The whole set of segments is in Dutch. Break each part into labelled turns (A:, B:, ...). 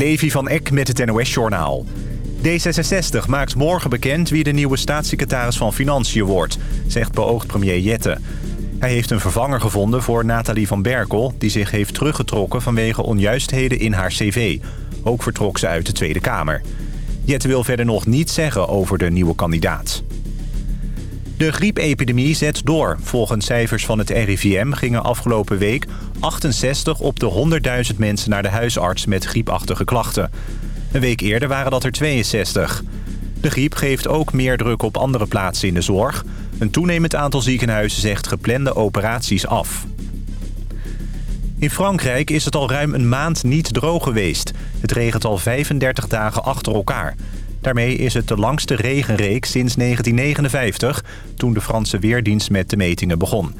A: Levi van Eck met het NOS-journaal. D66 maakt morgen bekend wie de nieuwe staatssecretaris van Financiën wordt, zegt beoogd premier Jette. Hij heeft een vervanger gevonden voor Nathalie van Berkel... die zich heeft teruggetrokken vanwege onjuistheden in haar cv. Ook vertrok ze uit de Tweede Kamer. Jette wil verder nog niets zeggen over de nieuwe kandidaat. De griepepidemie zet door. Volgens cijfers van het RIVM gingen afgelopen week 68 op de 100.000 mensen naar de huisarts met griepachtige klachten. Een week eerder waren dat er 62. De griep geeft ook meer druk op andere plaatsen in de zorg. Een toenemend aantal ziekenhuizen zegt geplande operaties af. In Frankrijk is het al ruim een maand niet droog geweest. Het regent al 35 dagen achter elkaar. Daarmee is het de langste regenreeks sinds 1959... toen de Franse Weerdienst met de metingen begon.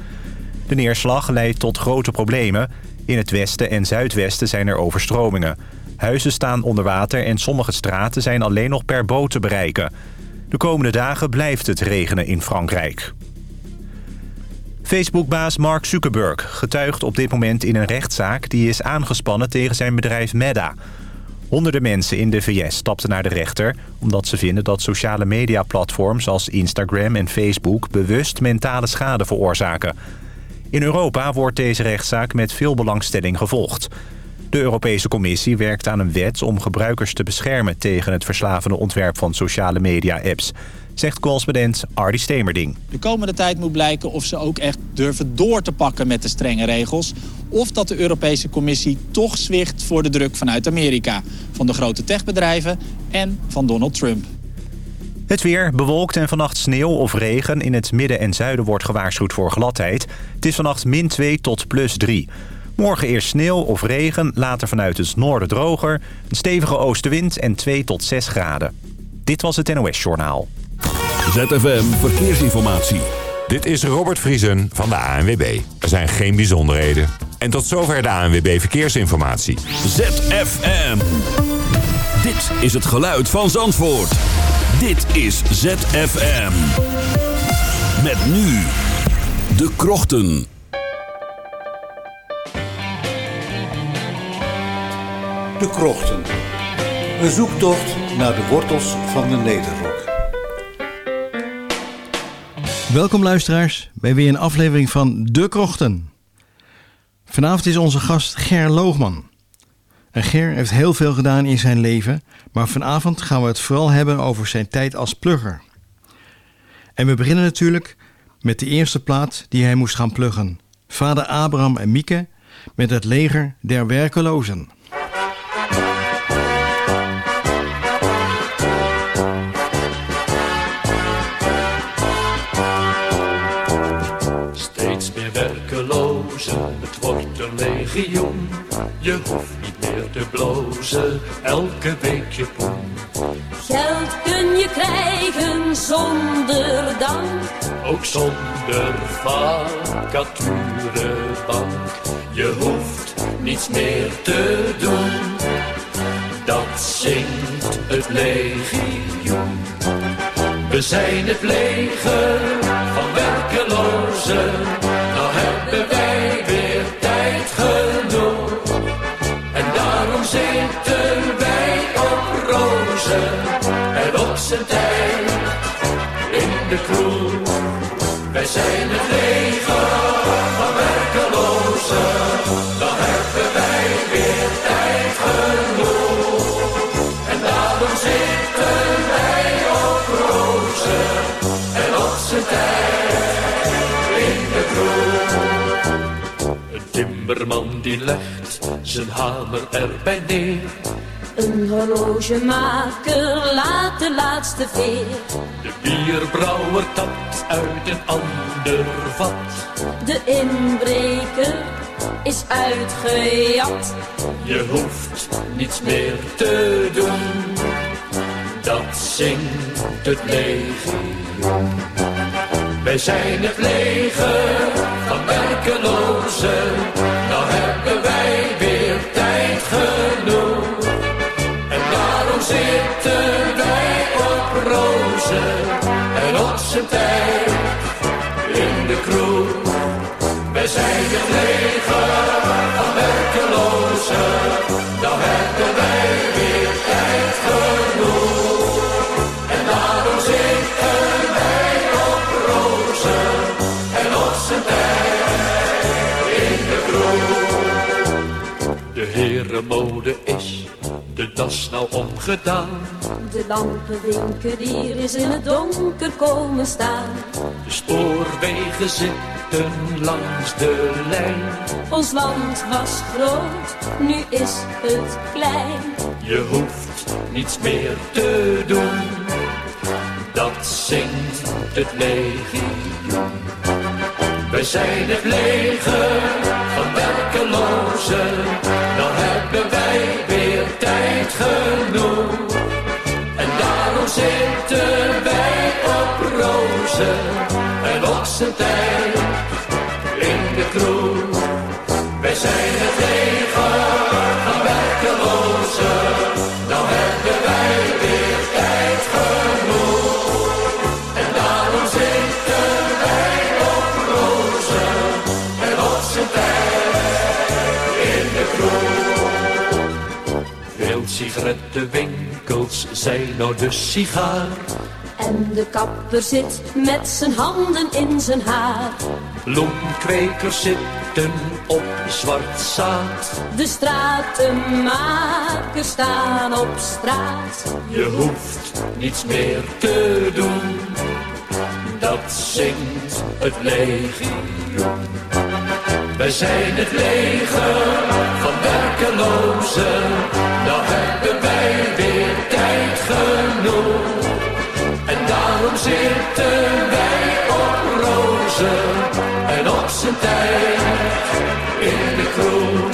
A: De neerslag leidt tot grote problemen. In het westen en zuidwesten zijn er overstromingen. Huizen staan onder water en sommige straten zijn alleen nog per boot te bereiken. De komende dagen blijft het regenen in Frankrijk. Facebook-baas Mark Zuckerberg getuigt op dit moment in een rechtszaak... die is aangespannen tegen zijn bedrijf Meta... Honderden mensen in de VS stapten naar de rechter... omdat ze vinden dat sociale mediaplatforms als Instagram en Facebook... bewust mentale schade veroorzaken. In Europa wordt deze rechtszaak met veel belangstelling gevolgd. De Europese Commissie werkt aan een wet om gebruikers te beschermen... tegen het verslavende ontwerp van sociale media-apps zegt correspondent Ardy Stemerding.
B: De komende tijd moet blijken of ze ook echt durven door te pakken met de strenge regels... of dat de Europese Commissie toch zwicht voor de druk vanuit Amerika... van de grote techbedrijven en van Donald Trump.
A: Het weer bewolkt en vannacht sneeuw of regen. In het midden en zuiden wordt gewaarschuwd voor gladheid. Het is vannacht min 2 tot plus 3. Morgen eerst sneeuw of regen, later vanuit het noorden droger. Een stevige oostenwind en 2 tot 6 graden. Dit was het NOS Journaal.
C: ZFM Verkeersinformatie.
D: Dit is Robert Vriesen van de ANWB. Er zijn geen bijzonderheden. En tot zover de ANWB Verkeersinformatie.
C: ZFM. Dit is het geluid van Zandvoort. Dit is ZFM. Met nu de krochten.
E: De krochten. Een zoektocht naar de wortels van de Nederrok.
F: Welkom luisteraars bij weer een aflevering van De Krochten. Vanavond is onze gast Ger Loogman. En Ger heeft heel veel gedaan in zijn leven, maar vanavond gaan we het vooral hebben over zijn tijd als plugger. En we beginnen natuurlijk met de eerste plaat die hij moest gaan pluggen. Vader Abraham en Mieke met het leger der werkelozen.
G: Legioen. Je hoeft niet meer te blozen, elke week je poen.
H: Geld kun je krijgen zonder dank.
G: Ook zonder vacaturebank. Je hoeft niets meer te doen. Dat zingt het legioen. We zijn het leger van werkelozen. Nou hebben wij weer die legt zijn hamer erbij neer.
H: Een horlogemaker laat de laatste veer.
G: De bierbrouwer tapt uit een ander vat.
H: De inbreker is uitgejat.
G: Je hoeft niets meer te doen. Dat zingt het legioen. Wij zijn het leger van werkelozen. Genoeg. En daarom zitten wij op rozen en op zijn tijd in de kroeg. Wij zijn het leger van werkelozen. Nou hebben wij weer Heren mode is de das nou omgedaan.
H: De lampenwinkelier is in het donker komen staan.
G: De spoorwegen zitten langs de lijn.
H: Ons land was groot, nu is het klein.
G: Je hoeft niets meer te doen. Dat zingt het legioen. Wij zijn het leger van werkelozen. Tijd genoeg. En daarom zitten wij op rozen en oksentijd in de kroeg. Wij zijn het leger sigarettenwinkels zijn nou de sigaar.
H: En de kapper zit met zijn handen in zijn haar.
G: Bloemkwekers zitten op zwart zaad.
H: De stratenmakers staan op straat.
G: Je hoeft niets meer te doen. Dat zingt het legioen. Wij zijn het leger van werkelozen. Nou hebben wij weer tijd genoeg. En daarom zitten wij op rozen en op zijn tijd in de kroeg.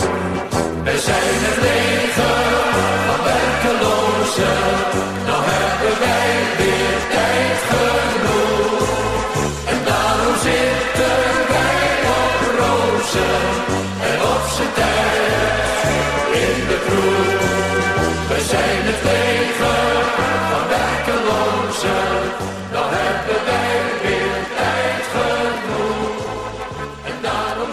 G: En op tijd in de. Wij zijn het leger van werkelozen. Nou hebben wij weer tijd genoeg. En daarom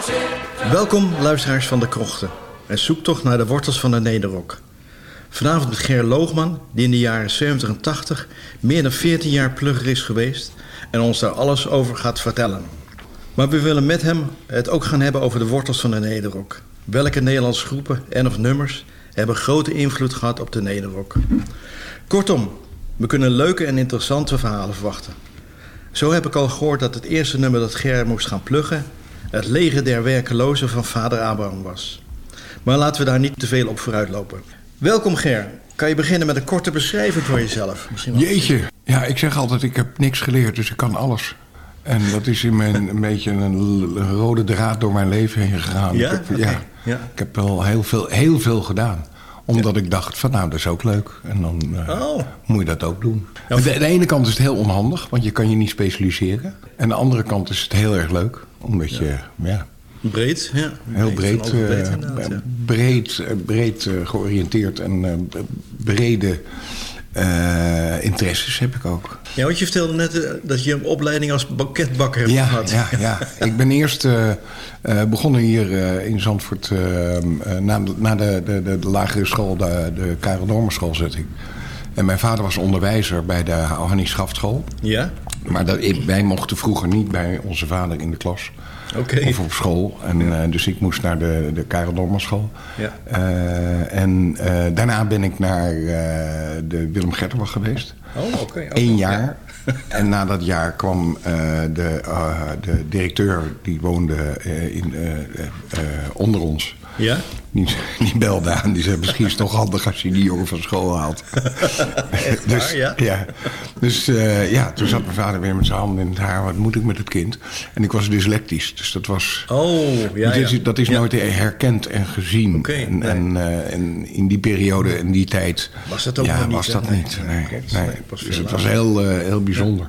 F: Welkom luisteraars van de Krochten. Een zoektocht naar de wortels van de Nederrok. Vanavond met Ger Loogman, die in de jaren 70 en 80 meer dan 14 jaar plugger is geweest en ons daar alles over gaat vertellen. Maar we willen met hem het ook gaan hebben over de wortels van de Nederrok. Welke Nederlandse groepen en of nummers hebben grote invloed gehad op de Nederrok? Kortom, we kunnen leuke en interessante verhalen verwachten. Zo heb ik al gehoord dat het eerste nummer dat Ger moest gaan pluggen... het leger der werkelozen van vader Abraham was. Maar laten we daar niet te veel op vooruitlopen. Welkom Ger. Kan je beginnen met een korte beschrijving van jezelf? Misschien
I: Jeetje. Ja, ik zeg altijd, ik heb niks geleerd, dus ik kan alles. En dat is in mijn, een beetje een rode draad door mijn leven heen gegaan.
F: Ja?
I: Ik heb, ja,
F: Ja.
I: ik heb wel heel veel, heel veel gedaan. Omdat ik dacht van, nou, dat is ook leuk. En dan eh,
F: Oh.
I: moet je dat ook doen.
F: Ja,
I: Aan de, de ene kant is het heel onhandig, want je kan je niet specialiseren. En aan de andere kant is het heel erg leuk. Omdat je, ja,
F: Breed, ja.
I: heel breed,
F: breed
I: eh,
F: ja.
I: breed, eh, breed georiënteerd en brede interesses heb ik ook.
F: Ja, want je vertelde net eh, dat je een opleiding als banketbakker hebt
I: Ja,
F: gehad.
I: ja, ja. ik ben eerst eh, eh, begonnen hier in Zandvoort na, de, na de, de, de, de lagere school, de, de Karel Dormerschool zat ik. En mijn vader was onderwijzer bij de Hannie Schaftschool.
F: Ja?
I: Maar dat, ik, wij mochten vroeger niet bij onze vader in de klas. Of op school. En, dus ik moest naar de, de Karel Dormerschool.
F: Ja.
I: En daarna ben ik naar de Willem Gertenbach geweest.
F: Oh, oké.
I: Eén jaar. En na dat jaar kwam eh, de, eh, de directeur, die woonde eh, in, onder ons.
F: Ja?
I: Die, die belde aan, die zei misschien is het toch handig als je die jongen van school haalt. dus,
F: waar, ja?
I: Dus eh, ja, toen zat mijn vader weer met zijn handen in het haar. Wat moet ik met het kind? En ik was dyslectisch, dus dat was...
F: Oh, ja,
I: dat is,
F: ja.
I: dat is
F: Ja.
I: nooit herkend en gezien. En,
F: nee.
I: en, eh, en in die periode, in die tijd...
F: Was dat ook
I: ja,
F: niet,
I: was dat niet.
F: nee,
I: Nee, Dus het was heel, eh, heel bijzonder.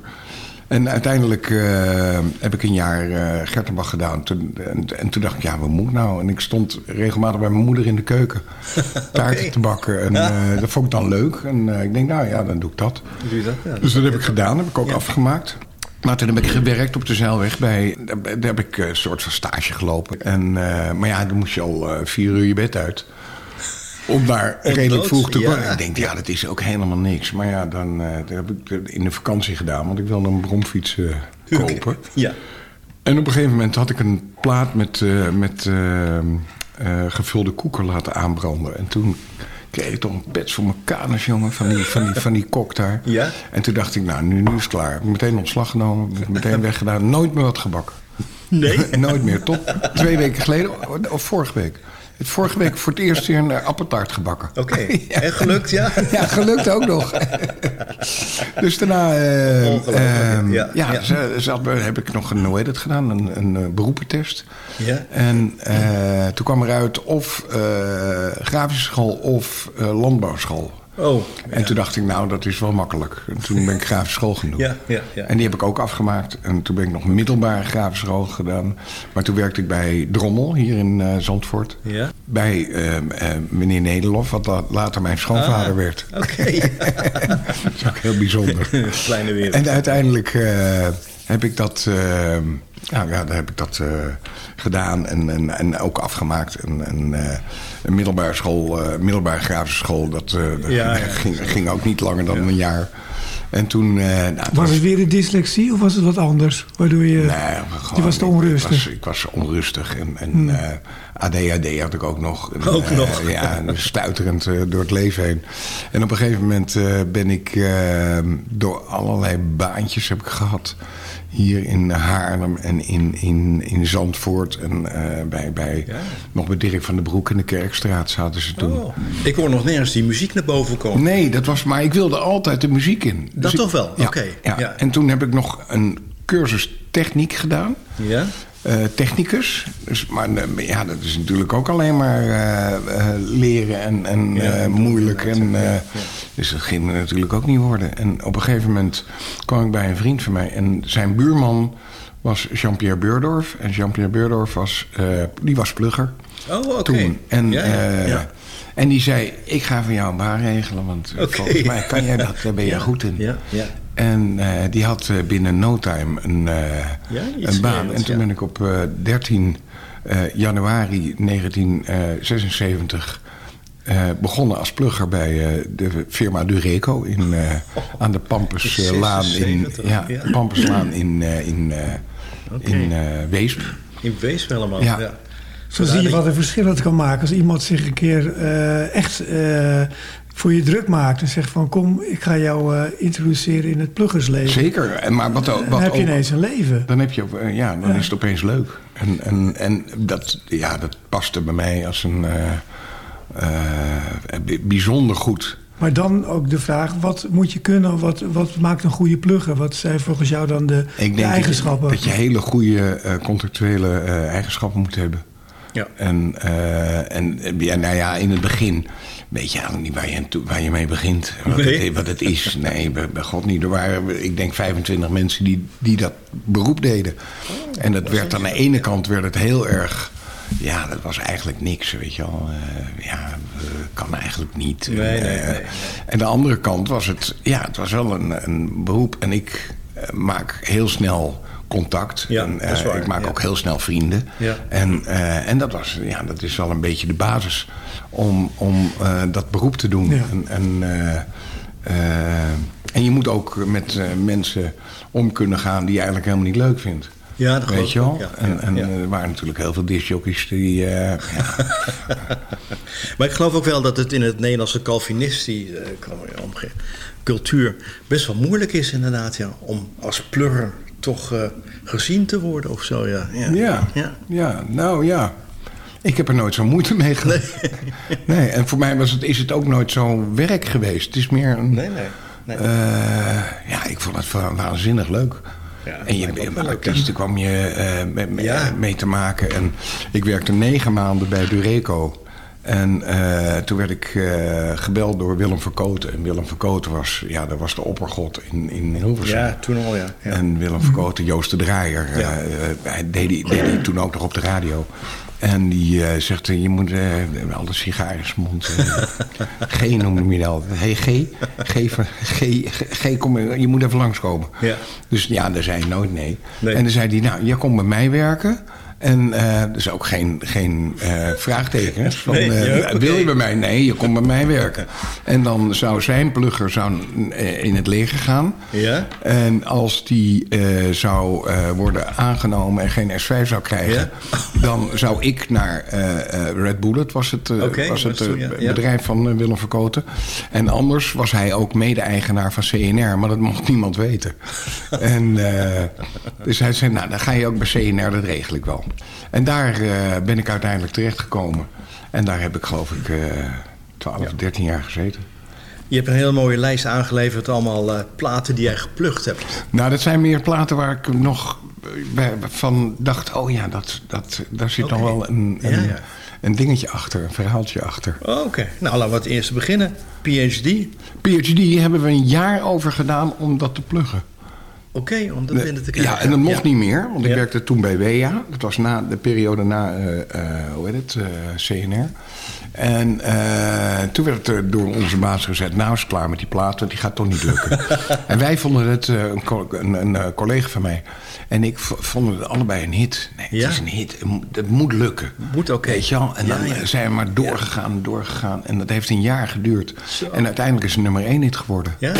I: En uiteindelijk eh, heb ik een jaar eh Gertenbach gedaan. Toen, en, en toen dacht ik, ja, wat moet nou? En ik stond regelmatig bij mijn moeder in de keuken. Taarten te bakken. En eh, dat vond ik dan leuk. En ik denk, nou ja, dan doe ik dat.
F: Doe je dat? Ja,
I: Dus dat heb ik gedaan. heb ik ook
F: Ja.
I: afgemaakt. Maar toen heb ik gewerkt op de Zeilweg bij... Daar, heb ik een soort van stage gelopen. En, maar ja, dan moest je al vier uur je bed uit. Om daar redelijk vroeg te
F: ja.
I: komen. Ik denk, ja, dat is ook helemaal niks. Maar ja, dan eh, dat heb ik in de vakantie gedaan. Want ik wilde een bromfiets eh, kopen.
F: Ja.
I: En op een gegeven moment had ik een plaat met, eh, met gevulde koeken laten aanbranden. En toen kreeg ik toch een pets voor mijn kanus, jongen, van die, van die, van die kok daar.
F: Ja?
I: En toen dacht ik, nou, nu, nu is het klaar. Ik heb meteen ontslag genomen, meteen weggedaan. Nooit meer wat gebakken.
F: Nee?
I: Nooit meer. Tot twee weken geleden, of vorige week. Vorige week voor het eerst weer een eh, appeltaart gebakken.
F: Oké. En gelukt, ja?
I: Ja, gelukt ook nog. dus daarna eh,
F: Ongelooflijk,
I: eh,
F: ja,
I: ja,
F: ja.
I: ze- ze had- heb ik nog een, hoe heet het gedaan? Een, een eh, beroepentest.
F: Ja.
I: En toen kwam eruit of grafische school of landbouwschool.
F: Oh.
I: En toen dacht ik, nou, dat is wel makkelijk. En toen ben ik grafische school gaan doen.
F: Ja, ja, ja.
I: En die heb ik ook afgemaakt. En toen ben ik nog middelbare grafische school gedaan. Maar toen werkte ik bij Drommel, hier in eh, Zandvoort.
F: Ja.
I: Bij eh, eh, meneer Nederlof, wat la- later mijn schoonvader
F: Ah,
I: werd.
F: Oké.
I: dat is ook heel bijzonder.
F: Kleine wereld.
I: En uiteindelijk eh, heb ik dat, eh, ja, ja, daar heb ik dat eh, gedaan en, en, en ook afgemaakt. En, en eh, een middelbare school, eh, middelbare grafische school, dat, dat
J: Ja, ja.
I: ging, ging ook niet langer dan een jaar. En toen... nou,
J: Was het weer de dyslexie of was het wat anders? Waardoor je...
I: Nee,
J: je was te onrustig.
I: Ik was, ik was onrustig. En, en
J: Hmm.
I: ADHD had ik ook nog. En,
F: Ook nog?
I: Ja, en stuiterend door het leven heen. En op een gegeven moment ben ik eh, door allerlei baantjes heb ik gehad. Hier in Haarlem en in, in, in Zandvoort. En eh, bij, bij, nog bij Dirk van den Broek in de Kerkstraat zaten ze toen.
F: Oh. Ik hoor nog nergens die muziek naar boven komen.
I: Nee, dat was, maar ik wilde altijd de muziek in.
F: Dat
I: ik-
F: toch wel?
I: Ja,
F: Oké,
I: ja. En toen heb ik nog een cursus techniek gedaan.
F: Ja?
I: Eh, technicus. Dus, maar eh, ja, dat is natuurlijk ook alleen maar eh, leren en, en
F: Ja,
I: eh, moeilijk. En, eh, Dus dat ging er natuurlijk ook niet worden. En op een gegeven moment kwam ik bij een vriend van mij. En zijn buurman was Jean-Pierre Beurdorf. En Jean-Pierre Beurdorf was, eh, die was plugger
F: Oh, oké.
I: toen. En,
F: Ja, ja,
I: eh,
F: ja.
I: en die zei, ik ga voor jou een baan regelen. Want volgens mij kan jij dat, daar ben je
F: Ja,
I: goed in.
F: ja, ja.
I: En eh, die had eh, binnen no time een, eh,
F: Ja,
I: een baan. En toen
F: ja.
I: ben ik op eh, 13 eh, januari 1976 eh, begonnen als plugger bij eh, de firma Dureco in, eh, aan de Pampuslaan in,
F: 76,
I: ja,
F: ja.
I: Pampuslaan in, eh, in, eh, in eh, Weesp.
F: In Wees helemaal.
I: Ja.
F: Ja.
J: Zo zie je wat een verschil het kan maken als iemand zich een keer eh, echt eh, voor je druk maakt en zegt van kom, ik ga jou eh, introduceren in het pluggersleven.
I: Zeker. En Maar wat, ook-
J: Dan
I: wat
J: heb je ineens een leven.
I: Dan, heb je, eh, ja, dan
J: Ja.
I: is het opeens leuk. En, en, en dat, ja, dat paste bij mij als een eh, bijzonder goed.
J: Maar dan ook de vraag, wat moet je kunnen? Wat, wat maakt een goede plugger? Wat zijn volgens jou dan de,
I: denk dat je,
J: eigenschappen?
I: dat je hele goede contractuele eigenschappen moet hebben.
F: Ja.
I: En, eh, en eh, ja, nou ja, in het begin weet je eigenlijk niet waar je, waar je mee begint. Wat,
F: Nee.
I: het, wat het is. Nee, bij, God niet. Er waren, ik denk, 25 mensen die, die dat beroep deden.
F: Oh,
I: en dat werd aan de ene kant werd het heel erg... Ja, dat was eigenlijk niks, weet je wel. Eh, ja, kan eigenlijk niet.
F: Nee, nee, nee, nee.
I: En de andere kant was het... Ja, het was wel een, een beroep. En ik maak heel snel contact.
F: Ja,
I: en, eh,
F: waar,
I: ik maak
F: ja.
I: ook heel snel vrienden.
F: Ja.
I: En, eh, en dat, was, ja, dat is wel een beetje de basis om, om eh, dat beroep te doen. En, en, en je moet ook met mensen om kunnen gaan die je eigenlijk helemaal niet leuk vindt.
F: Ja, dat
I: Weet je wel?
F: ja,
I: en en
F: ja.
I: er waren natuurlijk heel veel discjockeys die... ja,
F: Maar ik geloof ook wel dat het in het Nederlandse je omge- cultuur best wel moeilijk is inderdaad ja, om als plugger toch eh, gezien te worden of zo. Ja, ja.
I: Ja,
F: ja.
I: ja. nou ja. Ik heb er nooit zo moeite mee gehad. Nee. en voor mij was het, is het ook nooit zo werk geweest. Het is meer een...
F: Nee, nee. nee.
I: eh, ja, ik vond het wa- waanzinnig leuk.
F: Ja,
I: en je, artiesten kwam je eh, mee, mee te maken. En ik werkte negen maanden bij Dureco. En eh, toen werd ik eh, gebeld door Willem Verkoten. En Willem Verkoten was, ja, dat was de oppergod in, in Hilversum.
F: ja, toen al ja. ja.
I: En Willem Verkoten, Joost de Draaier,
F: Ja.
I: eh, hij deed, die, deed die toen ook nog op de radio. En die zegt, je moet eh al de sigaren in zijn mond. eh, G noemde hij dat. Hey, G, G, G, G, kom, je moet even langskomen.
F: Ja.
I: Dus ja, daar zei hij nooit nee.
F: Nee.
I: En dan zei hij, nou, jij komt bij mij werken. En eh dus ook geen, geen eh, vraagteken. Van,
F: Nee,
I: eh,
F: ja.
I: Wil je bij mij? Nee, je komt bij mij werken. En dan zou zijn plugger zou, in het leger gaan.
F: Ja?
I: En als die zou worden aangenomen en geen S5 zou krijgen... dan zou ik naar Red Bullet, was het, was het
F: ja,
I: bedrijf van Willem Verkoten. En anders was hij ook mede-eigenaar van CNR, maar dat mocht niemand weten. en, dus hij zei, nou dan ga je ook bij CNR, dat regel ik wel. En daar eh, ben ik uiteindelijk terechtgekomen. En daar heb ik geloof ik eh 12, 13 jaar gezeten.
F: Je hebt een hele mooie lijst aangeleverd, allemaal eh, platen die jij geplukt hebt.
I: Nou, dat zijn meer platen waar ik nog bij- van dacht... oh ja, dat, dat, daar zit nog wel een, een,
F: Ja, ja.
I: een dingetje achter, een verhaaltje achter.
F: Oh, Oké, nou laten we het eerst beginnen. PhD.
I: PhD hebben we een jaar over gedaan om dat te pluggen.
F: Oké, om dat binnen te krijgen.
I: Ja, en dat mocht
F: Ja.
I: niet meer, want ik
F: Ja.
I: werkte toen bij WEA. Dat was na de periode na, eh, eh, hoe heet het, eh, CNR. En toen werd het door onze baas gezegd... nou is het klaar met die plaat, want die gaat toch niet lukken. en wij vonden het, een, een, een, collega van mij... en ik vonden het allebei een hit. Nee, het
F: Ja.
I: is een hit, het moet, lukken.
F: Moet oké.
I: Weet je wel? En dan zijn we maar doorgegaan, doorgegaan. En dat heeft een jaar geduurd. En uiteindelijk is het nummer één hit geworden.
F: Ja?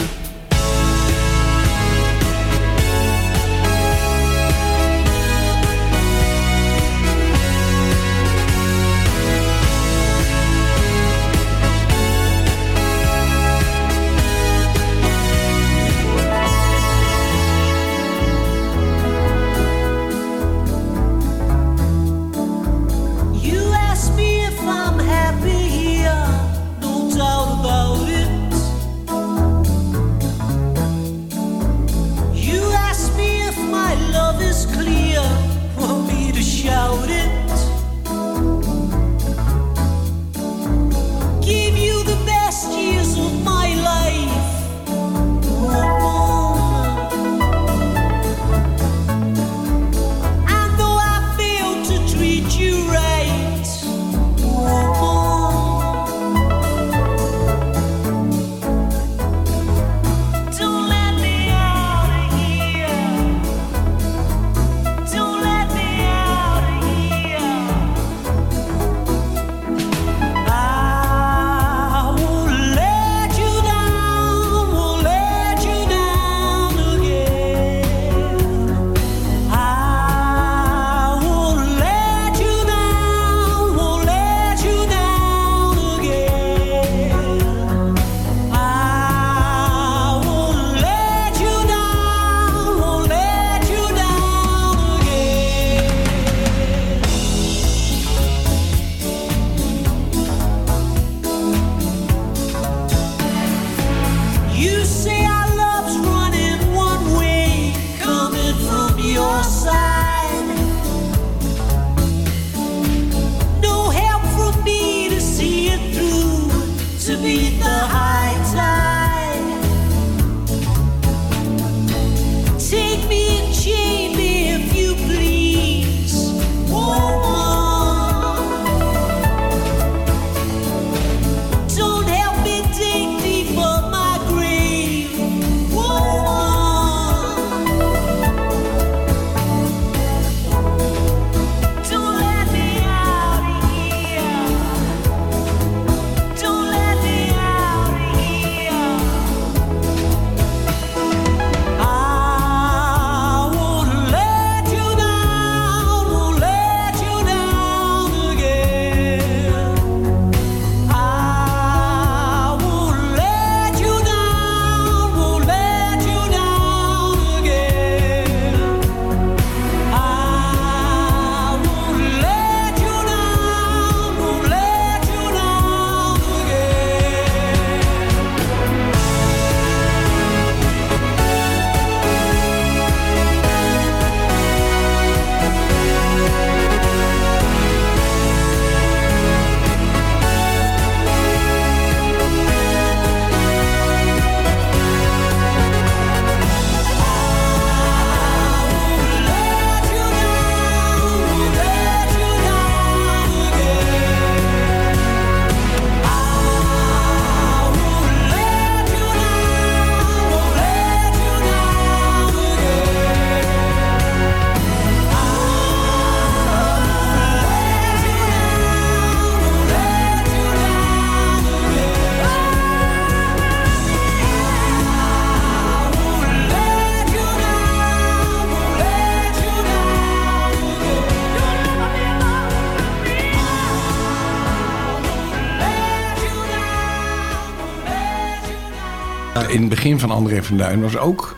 I: In het begin van André van Duin was ook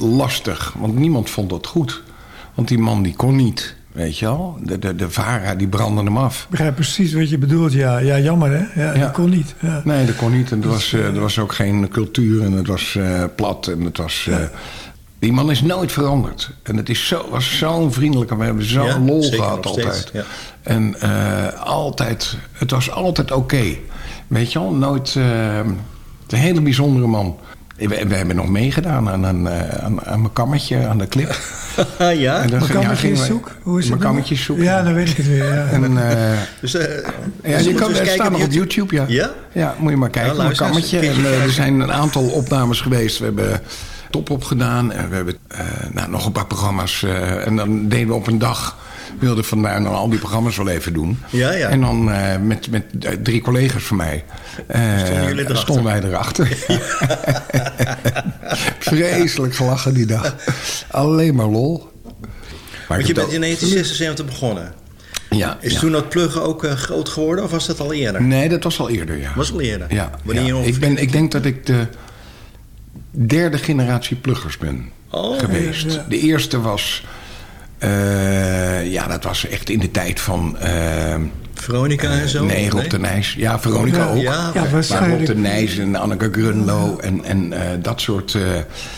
I: lastig. Want niemand vond dat goed. Want die man die kon niet. Weet je wel? De, de, de VARA die brandde hem af.
J: Ik begrijp precies wat je bedoelt. Ja, ja jammer hè. Ja, Dat kon niet. Ja.
I: Nee, dat kon niet. En er was, eh, er was ook geen cultuur. En het was eh, plat. En het was... eh, die man is nooit veranderd. En het is zo, was zo'n vriendelijke... We hebben zo'n
K: Ja,
I: lol gehad
K: steeds,
I: altijd.
K: ja.
I: En eh, altijd... Het was altijd oké. Weet je wel? Nooit... eh, een hele bijzondere man. We, we hebben nog meegedaan aan, een, eh, aan, aan mijn kammetje, aan de clip.
K: ja?
I: En dan
J: kammetje is zoek? Hoe is
I: Mijn
J: het
I: kammetje is zoek.
J: Ja, dan weet ik het weer. Ja.
I: En, eh,
K: Dus, eh,
I: ja,
K: dus
I: je kan, staat
K: kijken
I: nog op YouTube, ja.
K: Ja?
I: Ja, moet je maar kijken.
K: Ja,
I: mijn En, er zijn een aantal opnames geweest. We hebben top opgedaan. En we hebben eh, nou, nog een paar programma's. eh, en dan deden we op een dag... wilde Van Duin dan al die programma's wel even doen.
K: Ja, ja.
I: En dan eh, met, met eh, drie collega's van mij... eh,
K: Stonden
I: wij erachter. Vreselijk gelachen die dag. Alleen maar lol. Maar
K: Want je bent in 1976 begonnen.
I: Ja,
K: Is
I: ja.
K: toen dat pluggen ook eh, groot geworden of was dat al eerder?
I: Nee, dat was al eerder, ja.
K: Was al eerder?
I: Ja,
K: Wanneer
I: ja. Ik, ben, ik denk dat ik de derde generatie pluggers ben
K: Oh,
I: geweest.
K: ja, ja.
I: De eerste was... eh, ja, dat was echt in de tijd van... eh,
K: Veronica en zo?
I: Nee, Rob
K: Nee?
I: de Nijs. Ja, Veronica
K: Ja,
I: ook.
K: ja,
J: Ja,
I: maar. Rob de Nijs en Anneke Grunlo en, en eh, dat soort... eh,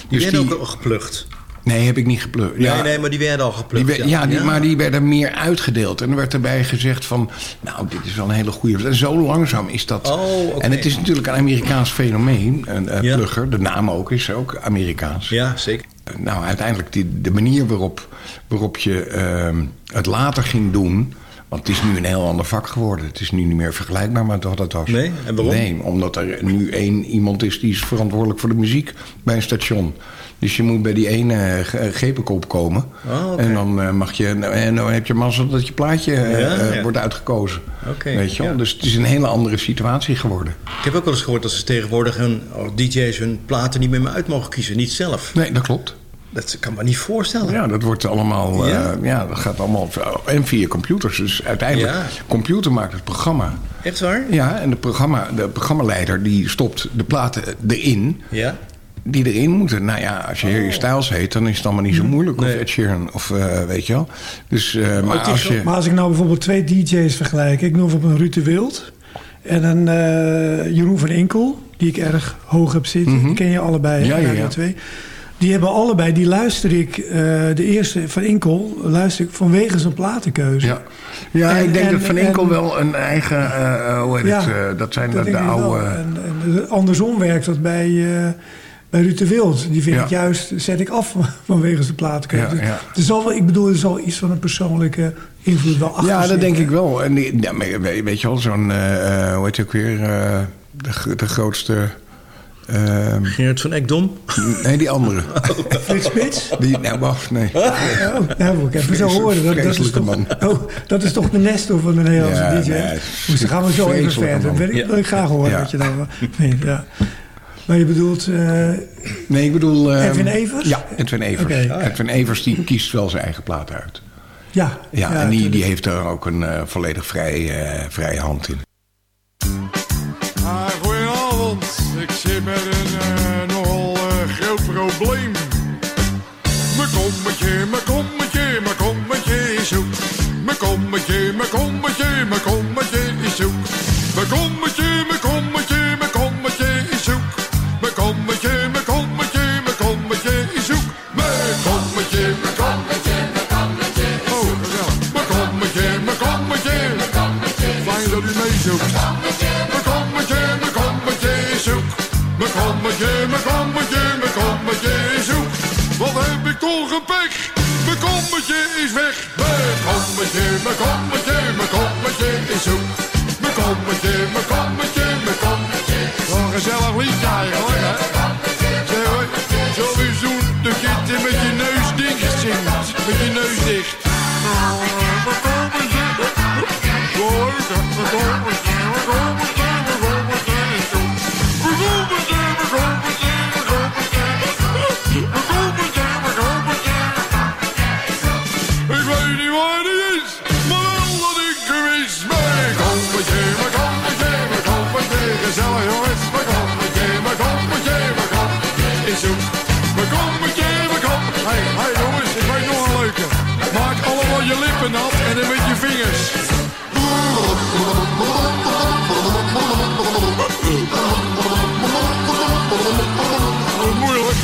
K: Die
I: dus
K: werden ook al geplukt.
I: Nee, heb ik niet geplukt.
K: Nee, nee, maar die werden al geplukt.
I: Die ja, die, maar die werden meer uitgedeeld. En er werd erbij gezegd van... nou, dit is wel een hele goede... En zo langzaam is dat...
K: Oh.
I: En het is natuurlijk een Amerikaans fenomeen. Een eh, plugger. De naam ook is ook Amerikaans.
K: Ja, zeker.
I: Nou, uiteindelijk die, de manier waarop, waarop je ehm, het later ging doen... Want het is nu een heel ander vak geworden. Het is nu niet meer vergelijkbaar met wat het was.
K: Nee? En waarom?
I: Nee, omdat er nu één iemand is die is verantwoordelijk voor de muziek bij een station. Dus je moet bij die ene eh, ge- gepenkop komen.
K: Oh.
I: En dan eh, mag je. En dan heb je mazzel dat je plaatje eh,
K: Ja,
I: eh,
K: ja.
I: wordt uitgekozen. Weet je wel?
K: ja.
I: Dus het is een hele andere situatie geworden.
K: Ik heb ook wel eens gehoord dat ze tegenwoordig hun oh, DJ's hun platen niet meer, uit mogen kiezen. Niet zelf.
I: Nee, dat klopt.
K: Dat kan me niet voorstellen.
I: Ja, dat wordt allemaal. eh,
K: Ja?
I: ja? dat gaat allemaal. zo- En via computers. Dus uiteindelijk.
K: Ja.
I: Computer maakt het programma.
K: Echt waar?
I: Ja, en de, programma, de programmaleider die stopt de platen erin.
K: Ja.
I: Die erin moeten. Nou ja, als je Harry Styles heet, dan is het allemaal niet zo moeilijk.
K: Oh. Nee.
I: Of Ed Sheeran, of eh, weet je wel. Dus, eh, maar als je...
J: Maar als ik nou bijvoorbeeld twee DJ's vergelijk. Ik noem bijvoorbeeld een Ruud de Wild. En een eh, Jeroen van Inkel. Die ik erg hoog heb zitten. Die ken je allebei.
I: Mhm. Ja, ja, ja.
J: 2. Die hebben allebei, die luister ik, de eerste van Inkel, luister ik vanwege zijn platenkeuze.
I: Ja, ja
J: En-
I: ik denk
J: en-
I: dat Van Enkel
J: en-
I: wel een eigen... hoe heet
J: Ja,
I: het? dat zijn
J: dat
I: de, oude...
J: Andersom werkt dat bij, bij Ruud de Wild. Die vind
I: Ja.
J: ik juist, zet ik af vanwege zijn platenkeuze.
I: Ja, ja.
J: Er zal wel, ik bedoel, er zal iets van een persoonlijke invloed wel achter
I: Ja, dat denk ik wel. En die, ja, maar we- weet je wel, zo'n... eh, eh, hoe heet je ook weer? eh, de, de grootste... ehm,
K: Gerrit van Ekdom?
I: nee, die andere.
J: Frits Spits?
I: Die, nou, wacht, nee.
J: Oh, nou, moet ik even zo horen. Dat, dat, is toch,
I: man.
J: oh, dat is toch de Nestor van de Nederlandse
I: Ja,
J: DJ?
I: nee,
J: dus dan gaan we zo even verder. Dat wil ik, wil ik graag horen
I: Ja.
J: wat je dan vindt. Ja. Maar je bedoelt... eh,
I: Nee, ik bedoel... ehm,
J: Edwin Evers?
I: Ja, Edwin Evers.
J: Oké.
I: Edwin Evers die kiest wel zijn eigen plaat uit.
J: ja,
I: Ja,
J: ja,
I: en die, die heeft daar ook een eh, volledig vrij, eh, vrije hand in.
L: Ah, goedenavond. Ik zit met een nogal groot probleem. Mijn kommetje, mijn kommetje, mijn kommetje is kommetje, mijn kommetje, mijn kommetje meezoekt. Mijn kommetje, mijn kommetje is zoek. Mijn kommetje, mijn kommetje, mijn kommetje is zoek. Wat heb ik toch een pek? Mijn kommetje is weg. Mijn kommetje, mijn kommetje, mijn kommetje is zoek. Mijn kommetje, mijn kommetje, mijn kommetje Wat een gezellig liedje eigenlijk, hè? We eens doen dat met je neus dicht zingt? Met je neus dicht. even nat en dan met je vingers. Moeilijk.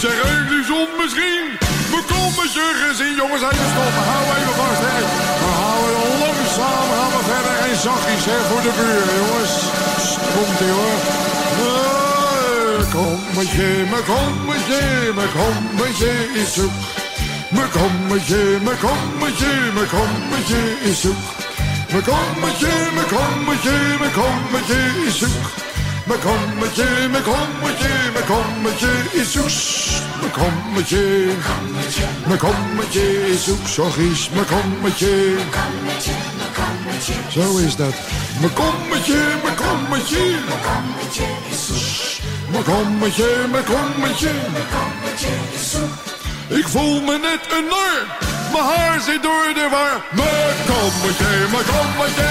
L: Zeg even die zon misschien? Bekomen ze gezien, jongens, even stoppen. Hou even vast, hè. We houden langzaam, gaan we verder en zachtjes, hè, voor de buren, jongens. Komt ie, hoor. Kommetje, mijn kommetje, mijn kommetje is zoek. Mijn kommetje, mijn kommetje, mijn kommetje is zoek. Mijn kommetje, mijn kommetje, mijn kommetje is zoek. Mijn kommetje, mijn kommetje, mijn kommetje is zoek. Mijn kommetje, mijn kommetje is zoek. Zachtjes, mijn kommetje. Zo is dat. Mijn kommetje, mijn kommetje. Mijn kommetje, mijn kommetje. Ik voel me net een nar. Mijn haar zit door de war. Mijn kommetje, mijn kommetje.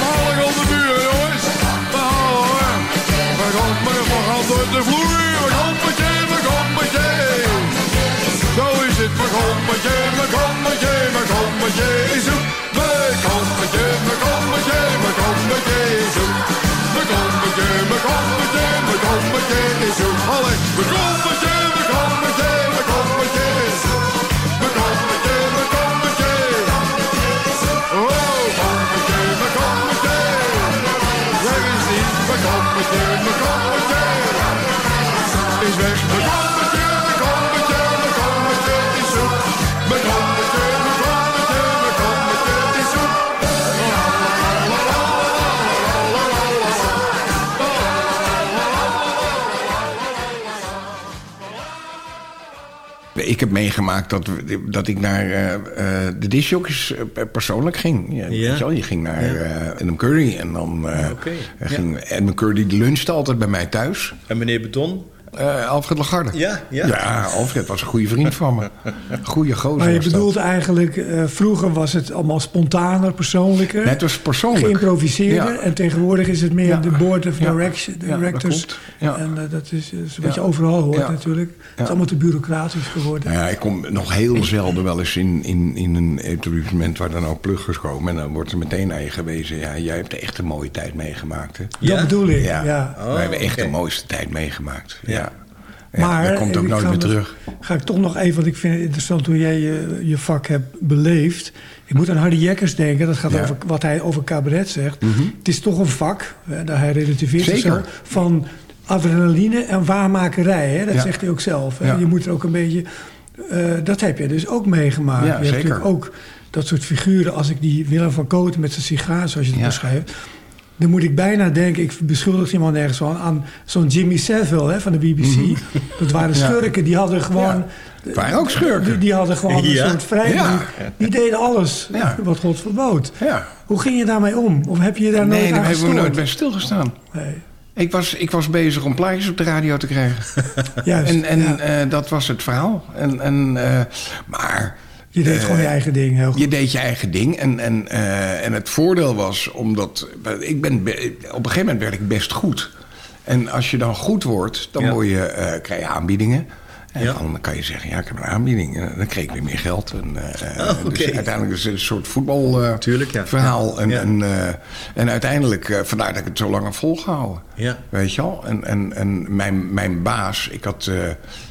L: Maling op de buur, jongens. Halen hoor. Mijn kommetje, we gaan door de vloer. Mijn kommetje, mijn kommetje. Zo is het, mijn kommetje, mijn kommetje, mijn kommetje is zoek. Mijn kommetje, mijn kommetje, Mijn kommetje, mijn kommetje, mijn kommetje is zoek. Allee, mijn kommetje, mijn kommetje,
I: Ik heb meegemaakt dat, we- dat ik naar eh, eh, de discjockeys eh, persoonlijk ging. Ja, Weet je, wel, je ging naar eh Adam Curry en dan eh, ging Adam Curry die lunchte altijd bij mij thuis.
K: En meneer Beton?
I: Eh, Alfred Lagarde.
K: Ja, ja.
I: Ja, Alfred was een goede vriend van me. Goeie gozer
J: Maar je
I: dat.
J: bedoelt eigenlijk, eh, vroeger was het allemaal spontaner, persoonlijker.
I: Het was persoonlijk.
J: Geïmproviseerder.
I: Ja.
J: En tegenwoordig is het meer
I: Ja.
J: de board of
I: Ja.
J: direction,
I: Ja, dat
J: directors.
I: klopt. Ja.
J: En eh, dat is, is wat
I: Ja.
J: je overal hoort
I: Ja.
J: natuurlijk. Het is allemaal te bureaucratisch geworden.
I: Nou ja, ik kom nog heel zelden wel eens in, in, in een etablissement waar dan ook pluggers komen. En dan wordt er meteen naar je gewezen. Ja, jij hebt echt een mooie tijd meegemaakt. Hè?
J: Dat bedoel ik,
I: Ja,
J: ja.
K: Oh,
I: wij hebben echt
K: oké.
I: de mooiste tijd meegemaakt. Ja. Ja.
J: Maar
I: dat komt ook nooit meer terug.
J: Ga ik toch nog even, want ik vind het interessant hoe jij je, je vak hebt beleefd. Ik moet aan Hardy Jekkers denken, dat gaat
I: Ja.
J: over wat hij over cabaret zegt. Het is toch een vak, hè, dat hij relativeert het
I: Zeker.
J: zo, van adrenaline en waarmakerij. Hè? Dat
I: Ja.
J: zegt hij ook zelf. Hè? Je moet er ook een beetje... eh, dat heb je dus ook meegemaakt.
I: Ja,
J: je hebt
I: zeker.
J: natuurlijk ook dat soort figuren als ik die Willem van Kooten met zijn sigaar, zoals je het beschrijft... Dan moet ik bijna denken, ik beschuldig iemand nergens van... aan zo'n Jimmy Savile hè, van de BBC. Dat waren
I: Mhm. Ja.
J: schurken, die hadden gewoon...
I: Waren ook schurken.
J: Die, die hadden gewoon
K: Ja.
J: een soort vrijheid.
I: Ja.
J: Die deden alles
I: Ja.
J: wat God verbood.
I: Ja.
J: Hoe ging je daarmee om? Of heb je daar
I: Nee,
J: nooit
I: daar
J: aan
I: hebben we nooit bij stilgestaan.
J: Nee.
I: Ik was, ik was bezig om plaatjes op de radio te krijgen.
J: Juist,
I: en en
J: ja.
I: eh, dat was het verhaal. En, en, eh, maar
J: Je deed
I: eh,
J: gewoon je eigen ding heel goed.
I: Je deed je eigen ding. En, en, eh, en het voordeel was, omdat... Ik ben, be- op een gegeven moment werd ik best goed. En als je dan goed wordt, dan
K: Ja.
I: word je, eh, krijg je aanbiedingen. En
K: Ja.
I: dan kan je zeggen, ja, ik heb een aanbieding. En dan kreeg ik weer meer geld. En, eh,
K: Oh, oké.
I: Dus uiteindelijk is het een soort voetbalverhaal.
K: Tuurlijk, ja.
I: verhaal. En,
K: Ja.
I: en, eh, en uiteindelijk, eh, vandaar dat ik het zo lang heb volgehouden.
K: Ja.
I: Weet je wel? En, en, en mijn, mijn baas, ik had eh,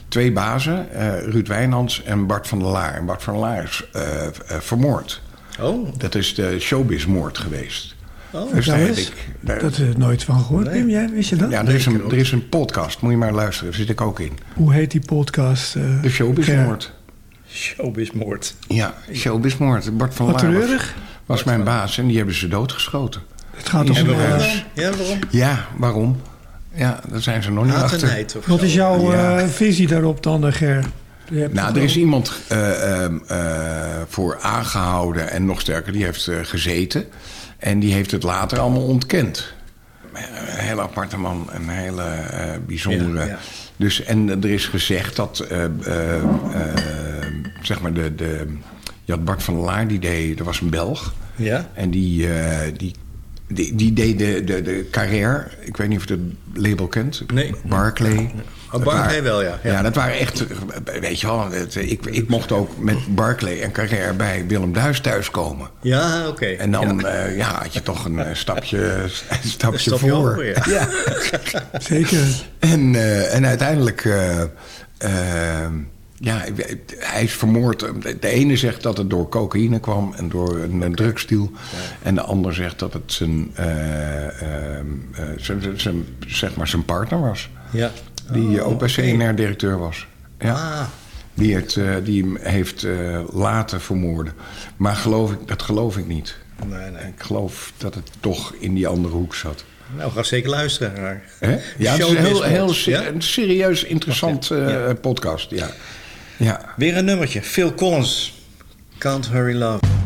I: twee bazen, eh, Ruud Wijnands en Bart van der Laar. En Bart van der Laar is eh, eh, vermoord.
K: Oh,
I: Dat is de showbizmoord geweest.
K: Oh,
I: dus daar heb
J: eens,
I: ik, daar-
J: dat is nooit van gehoord. Wim, jij, wist je dat?
I: ja, er is, een, er is een podcast, moet je maar luisteren, daar zit ik ook in.
J: Hoe heet die podcast?
I: De showbizmoord.
K: showbizmoord.
I: Ja, showbizmoord. Bart van
J: Wat
I: der Laar was, was mijn baas en die hebben ze doodgeschoten.
J: Het gaat om...
K: Ja, waarom?
I: Ja, waarom? Ja, daar zijn ze nog niet achter.
K: of
J: wat
K: zo.
J: is jouw
I: Ja.
J: eh, visie daarop dan, eh, Ger?
I: Nou, er is iemand eh, ehm, eh, voor aangehouden en nog sterker, die heeft gezeten. En die heeft het later allemaal ontkend. Een hele aparte man, een hele eh, bijzondere.
K: Ja, ja.
I: Dus, en er is gezegd dat, eh, eh, eh, zeg maar, de, de, je had Bart van der Laar, die deed, er was een Belg.
K: Ja?
I: En die, eh, die, die, die deed de, de, de carrière. Ik weet niet of je het label kent.
K: Nee.
I: Barclay.
K: Oh, Barclay wel, ja.
I: ja.
K: Ja.
I: dat waren echt, eh, weet je wel, het, eh, ik, ik mocht ook met Barclay en Carrère bij Willem Duis thuiskomen.
K: Ja, oké.
I: En dan
K: Ja.
I: ja. ja, had je toch een eh, stapje, een stapje,
K: Een stapje
I: voor.
K: hoger, ja.
J: Zeker.
I: En, eh, en uiteindelijk, eh, eh, ja, hij is vermoord. De ene zegt dat het door cocaïne kwam en door een, een drugsdeal. En de ander zegt dat het zijn, eh, eh, eh, zijn, zijn, zeg maar zijn partner was.
K: Ja.
I: Die
K: Oh,
I: ook bij
K: oké.
I: CNR directeur was. Ja.
K: Ah.
I: Die, het, die hem heeft laten vermoorden. Maar geloof ik, dat geloof ik niet.
K: Nee, nee.
I: Ik geloof dat het toch in die andere hoek zat.
K: Nou, ga zeker luisteren. naar?
I: Ja, het is een heel, heel
K: Ja?
I: een serieus interessant podcast. Ja. Ja.
K: Weer een nummertje. Phil Collins.
M: Can't Hurry Love.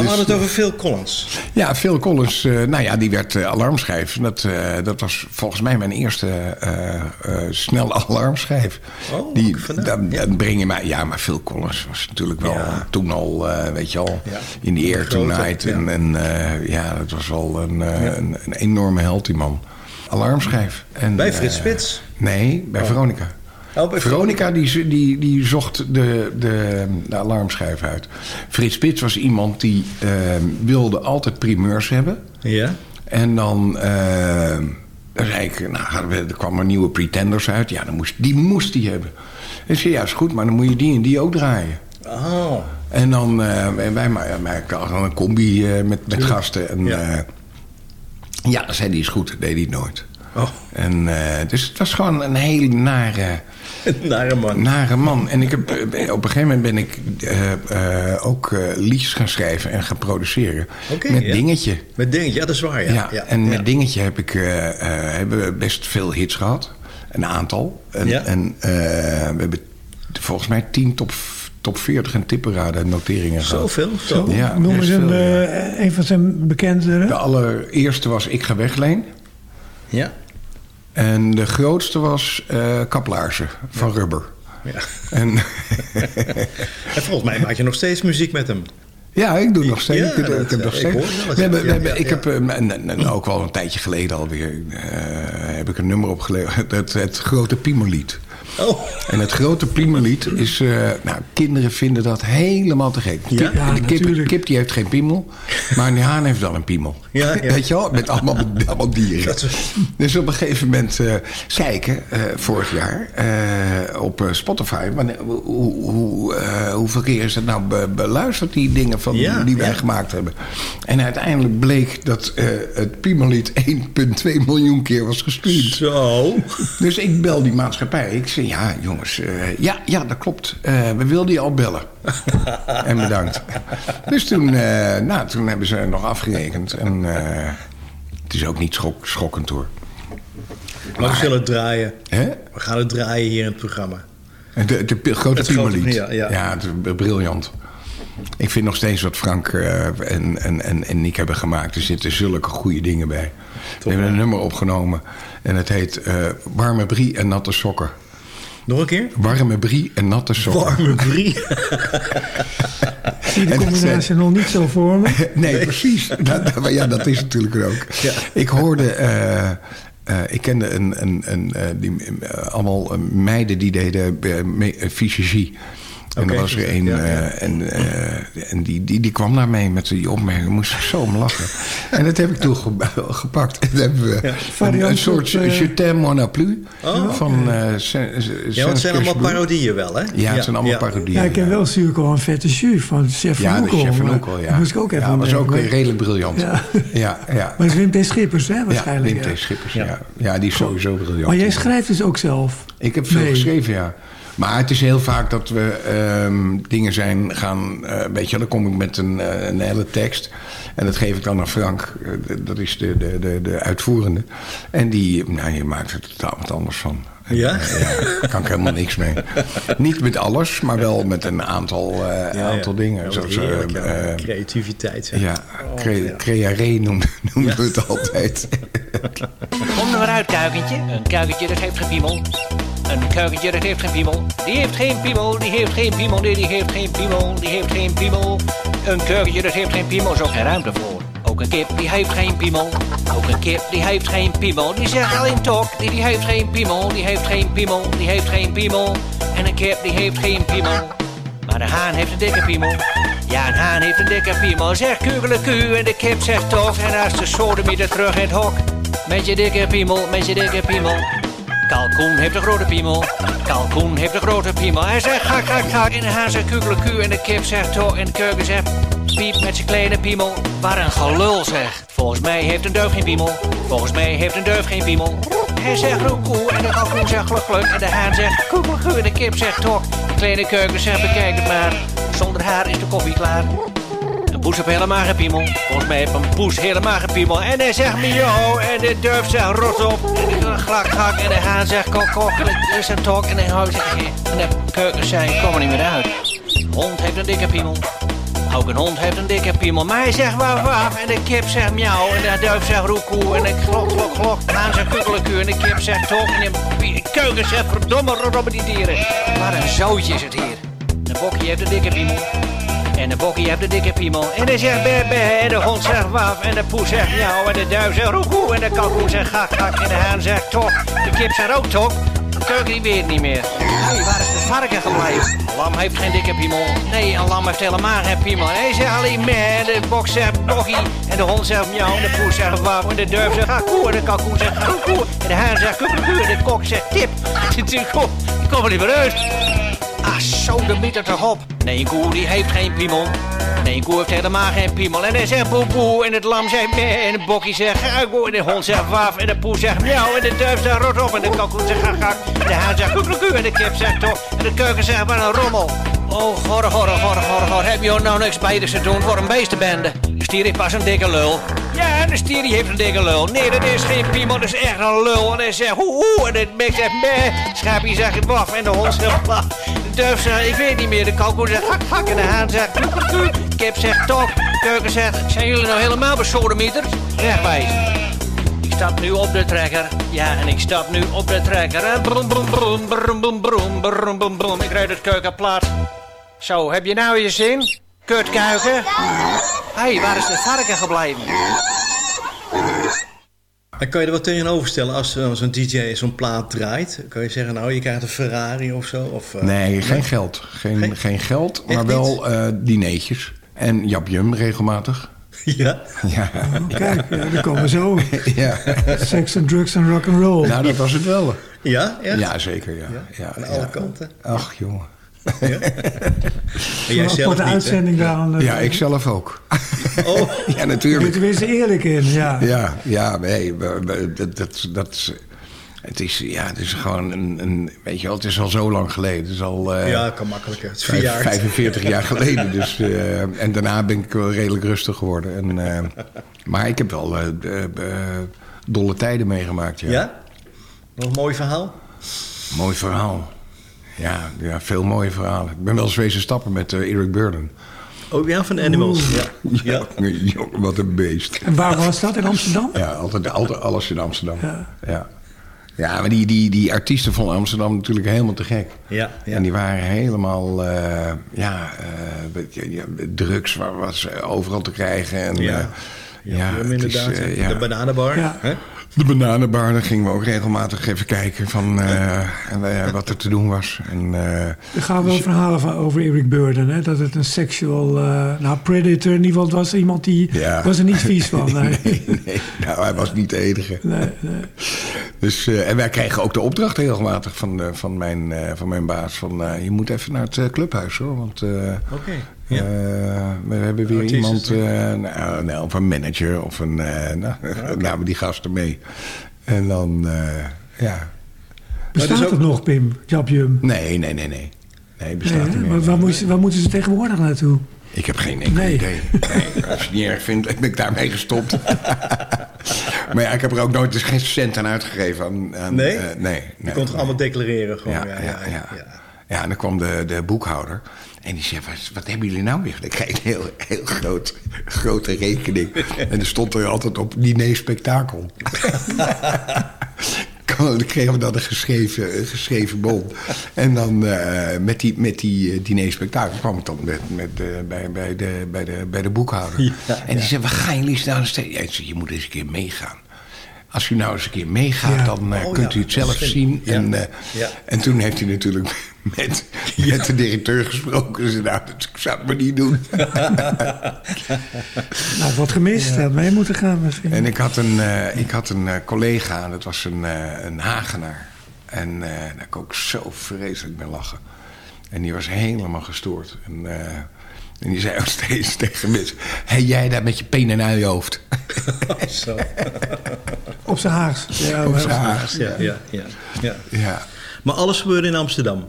K: We hadden het over Phil Collins.
I: Ja, Phil Collins, eh, nou ja, die werd eh, alarmschijf. Dat, eh, dat was volgens mij mijn eerste snelle alarmschijf.
K: Oh,
I: die, dan breng je mij... Ja, maar Phil Collins was natuurlijk wel
K: Ja.
I: toen al, weet je al,
K: Ja.
I: in the air tonight.
K: ja.
I: En, en ja, dat was wel een, een, een enorme held, die man. Alarmschijf. En,
K: Bij Frits Spits?
I: nee, bij
K: Oh.
I: Veronica. Veronica die, die, die zocht de, de, de alarmschijf uit. Frits Spits was iemand die eh, wilde altijd primeurs hebben.
K: Ja.
I: En dan, eh, dan zei ik, nou, er kwam een nieuwe Pretenders uit. Ja, dan moest, die moest die hebben. En zei, ja, is goed, maar dan moet je die en die ook draaien.
K: Oh.
I: En dan, eh, en wij ma- maakten al een combi eh, met, met gasten. En, ja. ja, dan zei hij, is goed. Dat deed hij nooit.
K: Oh.
I: En, eh, dus het was gewoon een hele nare...
K: nare man.
I: Nare man. En ik heb, eh, op een gegeven moment ben ik eh, eh, ook eh, liedjes gaan schrijven en gaan produceren.
K: Oké,
I: met
K: ja.
I: Dingetje.
K: Met Dingetje, ja, dat is waar, ja.
I: Ja,
K: ja.
I: en met. Dingetje heb ik, eh, eh, hebben we best veel hits gehad. Een aantal. En,
K: Ja.
I: en eh, we hebben volgens mij 10 top, top 40 en tipperaden noteringen gehad.
K: Zoveel?
J: Zo,
I: Ja,
J: noem eens een,
I: ja.
J: een van zijn bekendere.
I: De allereerste was Ik ga wegleen.
K: Ja.
I: En de grootste was eh Kaplaarzen van Rubber.
K: Ja.
I: En,
K: En volgens mij maak je nog steeds muziek met hem.
I: ja, ik doe nog steeds.
K: Ja,
I: ik, ik heb nog
K: ik
I: steeds. we hebben, we hebben, ik heb, eh, en, en- en ook wel een tijdje geleden alweer, eh, heb ik een nummer opgeleverd. Het, het grote Piemerlied.
K: Oh.
I: En het grote piemellied is... eh, nou, kinderen vinden dat helemaal te gek.
K: Ja?
I: Kip-
K: Ja,
I: de kip, kip die heeft geen piemel, maar een haan heeft wel een piemel.
K: Ja, ja.
I: Weet je wel? Met allemaal, met allemaal dieren. Dus op een gegeven moment eh, kijken, eh, vorig jaar, op Spotify... Wanneer, hoe, hoe, hoeveel keer is het nou be- beluisterd, die dingen van, die wij gemaakt hebben. En uiteindelijk bleek dat het piemellied 1,2 miljoen keer was gestreamd.
K: Zo.
I: Dus ik bel die maatschappij. Ik zeg, ja jongens, eh, ja, ja, dat klopt. Eh, we wilden je al bellen. en bedankt. Dus toen, eh, nou, toen hebben ze nog afgerekend. En het is ook niet schok, schokkend hoor.
K: Maar we zullen het draaien.
I: Hè?
K: We gaan het draaien hier in het programma.
I: De, de, pi- grote
K: grote-
I: piemellied.
K: ja, ja.
I: het is briljant. Ik vind nog steeds wat Frank en, en, en, en Nick hebben gemaakt. Er zitten zulke goede dingen bij. We hebben een nummer opgenomen. En het heet eh, Warme Brie en Natte Sokken.
K: Nog een keer?
I: Warme Brie en Natte Sokken.
K: Warme brie.
J: Zie de combinatie nog niet zo voor me.
I: Nee, precies. Dat, dat- maar ja, dat is natuurlijk ook. Ik hoorde... eh, eh, ik kende een, een, een, eh, die, allemaal meiden die deden uh, me- fysiologie. En er was er een
K: ja, ja.
I: eh, en, eh, en die, die, die kwam naar mij met die opmerking. Daar moest ik zo om lachen. en dat heb ik toen ge- gepakt. En dan hebben we een,
J: Variant
I: een soort
J: op, eh,
I: Je t'aime mon a plu
K: Oh.
I: van eh Saint-
K: Ja, want het zijn allemaal parodieën wel, hè?
I: Ja, het zijn allemaal parodieën.
J: Ja, ik ken wel Zuurkool en Vette Jus van Chef van
I: Ja, de
J: Oekel.
I: chef van ja.
J: daar moest ik ook even
I: ja, was ook redelijk briljant.
J: Ja.
I: Ja, ja.
J: Maar het is Wim T. Schippers, hè, waarschijnlijk.
I: Ja, Wim
J: ja.
I: T. Schippers, ja. ja. die is sowieso briljant.
J: Maar jij schrijft dus ook zelf?
I: Ik heb veel geschreven, ja. Maar het is heel vaak dat we ehm, dingen zijn gaan... eh weet je, dan kom ik met een, eh, een hele tekst. En dat geef ik dan aan Frank. Eh, dat is de, de, de, de uitvoerende. En die, nou, die maakt er totaal wat anders van.
K: Ja?
I: ja, daar kan ik helemaal niks mee. Niet met alles, maar wel met een aantal, eh,
K: Ja,
I: aantal
K: ja.
I: dingen. Zoals,
K: heerlijk, ja.
I: eh,
K: Creativiteit. zeg.
I: ja, cre crearé noemden, noemden we het altijd.
N: Kom er maar uit, kuikentje. Een kuikentje dat heeft geen piemel. Een kuikentje dat heeft geen piemel. Die heeft geen piemel, die heeft geen piemel. Nee, die heeft geen piemel, die heeft geen piemel. Een kuikentje dat heeft geen piemel, is geen ruimte voor. Ook een kip die heeft geen piemel. Ook een kip die heeft geen piemel. Die zegt alleen tok, die, die heeft geen piemel. Die heeft geen piemel, die heeft geen piemel. En een kip die heeft geen piemel. Maar de haan heeft een dikke piemel. Ja, een haan heeft een dikke piemel. Zegt kugeleku en de kip zegt toch. En als de sodemieter terug in het hok. Met je dikke piemel, met je dikke piemel. Kalkoen heeft een grote piemel. Kalkoen heeft een grote piemel. Hij zegt gak, gak, gak. En de haan zegt kugeleku en de kip zegt toch. En de keuken zegt piep met zijn kleine piemel. Waar een gelul zegt. Volgens mij heeft een duif geen piemel. Volgens mij heeft een duif geen piemel. Hij zegt roekoe en de kalkoen zegt gluk. En de haan zegt koekeloe en de kip zegt toch. De kleine keuken zegt bekijk het maar. Zonder haar is de koffie klaar. Poes heeft helemaal geen piemel. Volgens mij heeft een poes helemaal geen piemel. En hij zegt miauw en de durf zegt rot op. En de glak glak en de haan zegt kok kok. En de is tok en de houdt zich En de keuken zei kom er niet meer uit. Hond heeft een dikke piemel. Ook een hond heeft een dikke piemel. Maar hij zegt waf waf en de kip zegt miauw. En de duif zegt roekoe en de glok glok glok. De haan zegt en de kip zegt tok. En de keuken zegt verdomme robben die dieren. Wat een zootje is het hier. De bokkie heeft een dikke piemel. En de bokkie heeft een dikke piemel. En hij zegt be be. En de hond zegt waf. En de poes zegt miauw. En de duif zegt roekoe. En de kalkoen zegt gak gak. En de haan zegt tok. De kip zegt ook tok. De keuken die weet niet meer. Hé, waar is de varken gebleven? Een lam heeft geen dikke piemel. Nee, een lam heeft helemaal geen piemel. Hij zegt alleen. En de bok zegt bokkie. En de hond zegt miauw. En de poes zegt waf. En de duif zegt gakoe. En de kalkoen zegt gakoe. En de haan zegt kukkelekoe. En de kok zegt tip. Die komt er niet meer uit. Zo de meter toch op. Nee, een koe die heeft geen piemel. Nee, een koe heeft helemaal geen piemel. En hij zegt boe boe. En het lam zegt meh. En de bokkie zegt guigo. En de hond zegt waf. En de poes zegt miauw. En de duif zegt rot op. En de kalkoen zegt gak. En de haan zegt koekeloekoe. En de kip zegt toch. En de keuken zegt wat een rommel. Oh, gorre, gorre, gorre, gorre, gorre. Heb je nou niks beters te doen voor een beestenbende? De stier heeft pas een dikke lul. Ja, de stier heeft een dikke lul. Nee, dat is geen piemel, dat is echt een lul. En hij zegt hoe hoe. En het beest zegt meh. Schaapje zegt waf. En de hond zegt waf. De duif zegt, ik weet niet meer. De kalkoen zegt hak, hak. En de haan zegt kip zegt tok. De keuken zegt, zijn jullie nou helemaal besodemieters? Wegwijs. Ik stap nu op de trekker. Ja, en ik stap nu op de trekker. En brom, brom, brom, brom, brom, brom, brom, brom, brom. Ik rijd het keukenplaat. Zo, heb je nou je zin? Kutkuiken? Hé, hey, waar is de varken gebleven?
K: En kan je er wat tegenover stellen als eh, zo'n DJ zo'n plaat draait? Kan je zeggen, nou, je krijgt een Ferrari of zo? Of, eh,
I: Nee, geen geld. Geen, geen, geld, maar wel eh dineetjes. En japjum regelmatig.
K: Ja?
I: Ja.
J: Oh, kijk, ja, daar komen we zo.
I: ja.
J: Seks en drugs en rock and roll.
I: Nou, dat was het wel.
K: Ja? Echt?
I: Ja, zeker. Ja. Ja,
K: Aan
I: ja.
K: alle kanten.
I: Ach, jongen.
K: En jij
J: Een
K: zelf
J: aparte
K: niet, hè?
J: uitzending daar aan.
I: Ja, ik zelf ook.
K: Oh.
I: ja,
J: Je
I: natuurlijk.
J: bent er eerlijk in, ja.
I: Ja, ja, nee, dat, dat, dat, het is, ja, het is gewoon een, een, weet je wel, het is al zo lang geleden. Het is al eh,
K: Ja, kan makkelijker. Het is
I: vijf-
K: verjaard.
I: 45 jaar geleden. Dus, eh, en daarna ben ik wel redelijk rustig geworden. En, eh, maar ik heb wel eh, eh, eh, dolle tijden meegemaakt, ja.
K: Ja? Nog een mooi verhaal?
I: Mooi verhaal. Ja, ja, veel mooie verhalen. Ik ben wel eens wezen stappen met eh, Eric Burden.
K: Oh ja, van de Animals. Ja.
I: Ja. Wat een beest.
J: En waar was dat? In Amsterdam?
I: Ja, altijd, altijd alles in Amsterdam. Ja. ja. maar die, die, die artiesten van Amsterdam natuurlijk helemaal te gek.
K: Ja, ja.
I: En die waren helemaal, eh, ja, eh, ja, drugs wa- was overal te krijgen. En,
K: Ja. Ja,
I: ja,
K: Brum
I: het is,
K: inderdaad.
I: ja.
K: De bananenbar.
J: Ja.
K: Hè?
I: De bananenbar, daar gingen we ook regelmatig even kijken van eh, en, eh, wat er te doen was. En, eh,
J: Er gaan wel verhalen van, over Eric Burden. Hè? Dat het een sexual... eh, nou, predator in ieder geval. Was iemand die...
I: Ja.
J: was er niet vies van. Nee.
I: nee, nee, nou, hij was niet de enige.
J: Nee, nee.
I: Dus, eh, en wij kregen ook de opdracht regelmatig van, eh, van, mijn, eh, van mijn baas. Van, eh, je moet even naar het clubhuis hoor. Want eh, Eh, we hebben weer
K: Artiesten.
I: iemand, eh, nou, nou, of een manager of een... eh nou, namen die gasten mee. En dan, eh, ja...
J: Bestaat
K: ook-
J: het nog, Pim? Japjum?
I: Nee, nee, nee, nee. Nee, bestaat
J: Nee,
I: niet
J: hè?
I: meer.
J: maar waar, moet je- waar moeten ze tegenwoordig naartoe?
I: Ik heb geen enkel
J: Nee.
I: idee. Nee, als je het niet erg vindt, ben ik daarmee gestopt. maar ja, ik heb er ook nooit dus geen cent aan uitgegeven. Aan, aan,
K: Nee?
I: nee,
K: Je kon het allemaal declareren gewoon.
I: Ja, ja, ja. Ja, en dan kwam de, de boekhouder. En die zei, wat, wat hebben jullie nou weer? Dan kreeg ik een heel, heel groot, grote rekening. En er stond er altijd op diner spektakel. Dan kregen we dan een geschreven, een geschreven bon. En dan eh, met die, met die uh, diner spektakel kwam ik dan met, met, eh, bij, bij, de, bij, de, bij de boekhouder.
K: Ja,
I: en die zei, waar gaan jullie staan? Ja, zei, je moet eens een keer meegaan. Als u nou eens een keer meegaat,
J: Ja.
I: dan eh,
K: Oh,
I: kunt
K: ja,
I: u het zelf zien.
K: Ja.
I: En, eh, en toen heeft hij natuurlijk met, met de directeur gesproken. Ze nou, dat zou het maar niet doen.
J: Nou, wat gemist. Had mee moeten gaan misschien.
I: en ik had een, eh, ik had een collega, dat was een, een Hagenaar. En daar kon ik ook zo vreselijk mee lachen. En die was helemaal gestoord. En, en die zei ook steeds tegen mensen... Hé, jij daar met je pen en uit je hoofd.
K: Zo.
J: Op zijn Haags. Ja,
I: Op zijn Haags.
K: Ja, ja, ja, ja.
I: Ja.
K: Maar alles gebeurde in Amsterdam.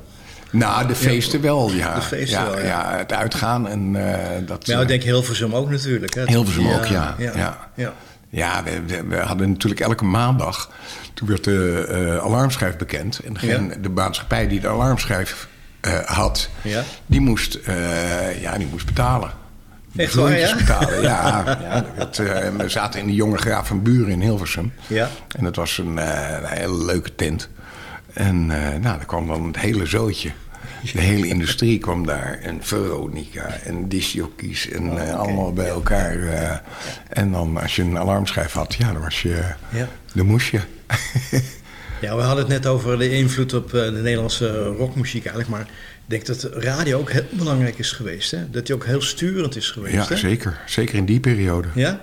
I: Nou, de feesten wel, ja.
K: De feesten
I: ja,
K: wel, ja.
I: ja. Het uitgaan en eh, dat...
K: Maar ja, ik denk Hilversum ook natuurlijk. Hè?
I: Hilversum ook, ja.
K: Ja,
I: Ja.
K: ja.
I: Ja, we, we- we hadden natuurlijk elke maandag... toen werd de eh, alarmschijf bekend. En degene-
K: Ja.
I: de maatschappij die de alarmschijf had...
K: Ja.
I: die, moest, eh, ja, die moest betalen.
K: Echt waar, ja?
I: betalen, ja. ja eh, we zaten in de Jonge Graaf van Buren in Hilversum.
K: Ja.
I: En dat was een, eh, een hele leuke tent. En eh, nou, daar kwam dan het hele zootje. De hele industrie kwam daar. En Veronica en discjockeys en eh, allemaal bij elkaar. eh. en dan als je een alarmschijf had, ja, dan was je...
K: Ja.
I: Dan moest je.
K: Ja, we hadden het net over de invloed op eh, de Nederlandse rockmuziek eigenlijk. Maar ik denk dat radio ook heel belangrijk is geweest. Hè? Dat die ook heel sturend is geweest.
I: Ja,
K: hè?
I: zeker. Zeker in die periode.
K: Ja?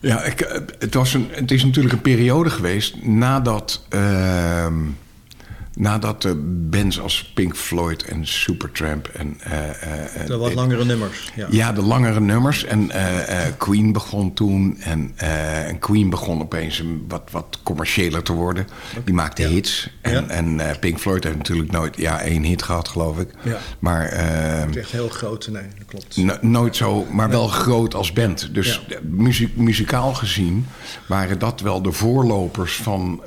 I: Ja, ik, eh, het, was een, het is natuurlijk een periode geweest nadat, ehm, nadat de bands als Pink Floyd en Supertramp en... eh, eh, eh,
K: De wat langere nummers. Ja.
I: Ja, de langere nummers. En Queen begon toen. En, en Queen begon opeens een wat, wat commerciëler te worden. Die maakte hits. En,
K: Ja.
I: en Pink Floyd heeft natuurlijk nooit ja, één hit gehad, geloof ik.
K: Ja.
I: Maar
K: Het echt heel groot. Nee, dat klopt.
I: no- nooit zo, maar wel groot als band. Dus muziek, muzikaal gezien waren dat wel de voorlopers van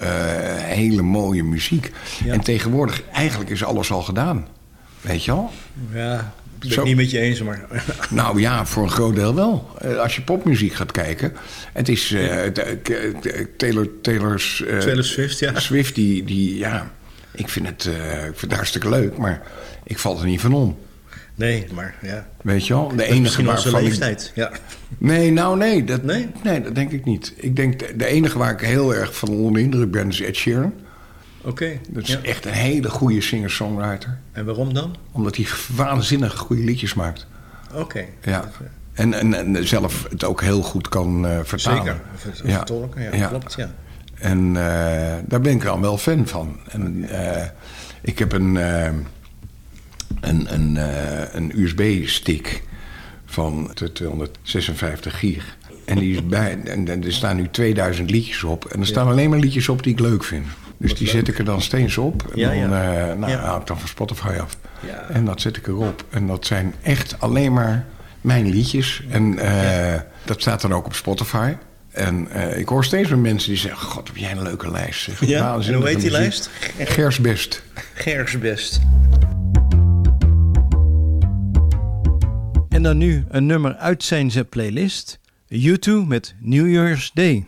I: hele mooie muziek. En tegenwoordig, eigenlijk is alles al gedaan. Weet je wel?
K: Ja, ik ben
I: Zo.
K: het niet met je eens, maar...
I: Nou ja, voor een groot deel wel. Eh, als je popmuziek gaat kijken. Het is eh, k- Taylor, Taylor's... eh,
K: Taylor Swift, ja.
I: Swift, die, die ja... Ik vind, het, eh, ik vind het hartstikke leuk, maar ik val er niet van om.
K: Nee, maar ja.
I: Weet je wel? De
K: Dat
I: enige
K: misschien onze
I: ik-
K: leeftijd. Ja.
I: Nee, nou nee dat, nee? dat denk ik niet. Ik denk de, de enige waar ik heel erg van onder de indruk ben is Ed Sheeran.
K: Oké.
I: Dat is echt een hele goede singer-songwriter.
K: En waarom dan?
I: Omdat hij waanzinnig goede liedjes maakt.
K: Oké.
I: Ja. En, en, en zelf het ook heel goed kan eh, vertalen.
K: Zeker. Ver- vertolken, ja, klopt, ja.
I: En eh, daar ben ik dan wel fan van. En eh, ik heb een, een, een, een USB-stick van de 256 gig. En, die is bij, en, en er staan nu 2000 liedjes op. En er staan alleen maar liedjes op die ik leuk vind. Dus die zet ik er dan steeds op. En
K: Ja,
I: dan
K: ja.
I: eh, nou,
K: Ja.
I: haal ik dan van Spotify af.
K: Ja.
I: En dat zet ik erop. En dat zijn echt alleen maar mijn liedjes. En eh, dat staat dan ook op Spotify. En eh, ik hoor steeds meer mensen die zeggen... God, heb jij een leuke lijst. Zeg.
K: Ja, en hoe heet die lijst?
I: Gers Best.
K: Gers best.
F: En dan nu een nummer uit zijn playlist. U2 met New Year's Day.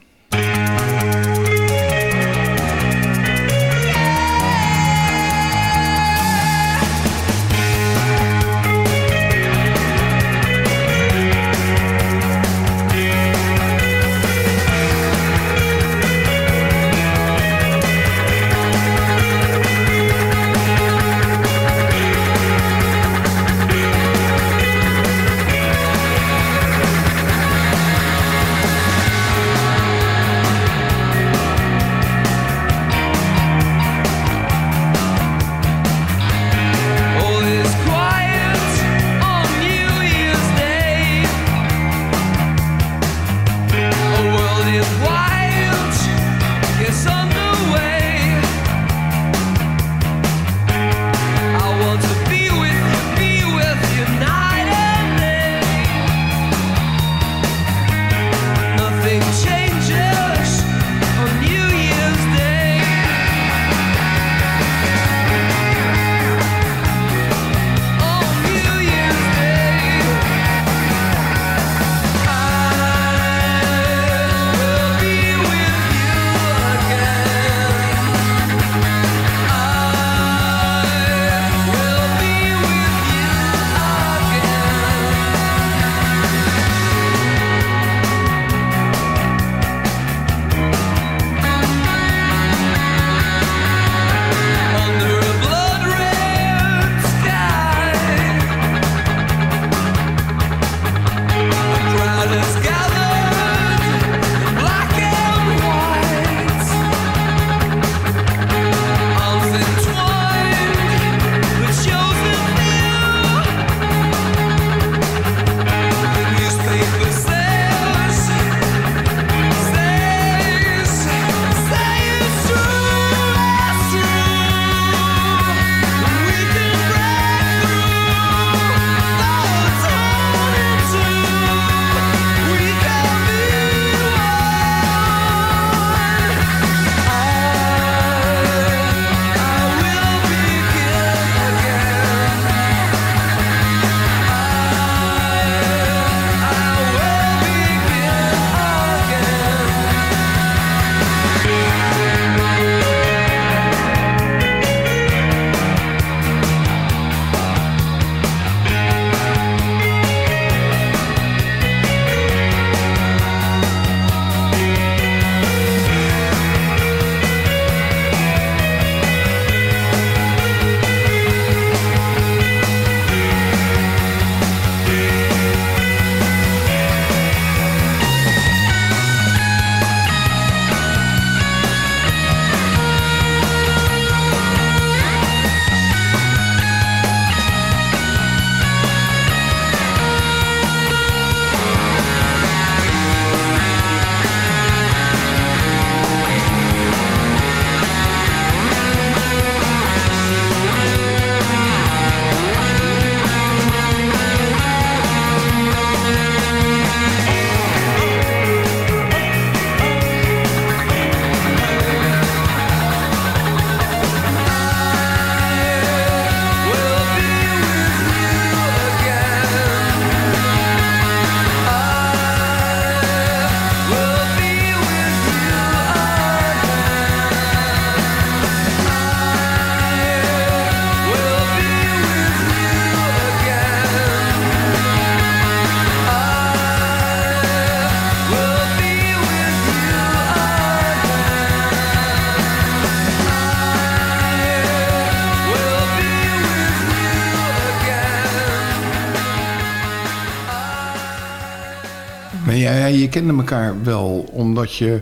I: Ja, je kende elkaar wel, omdat je...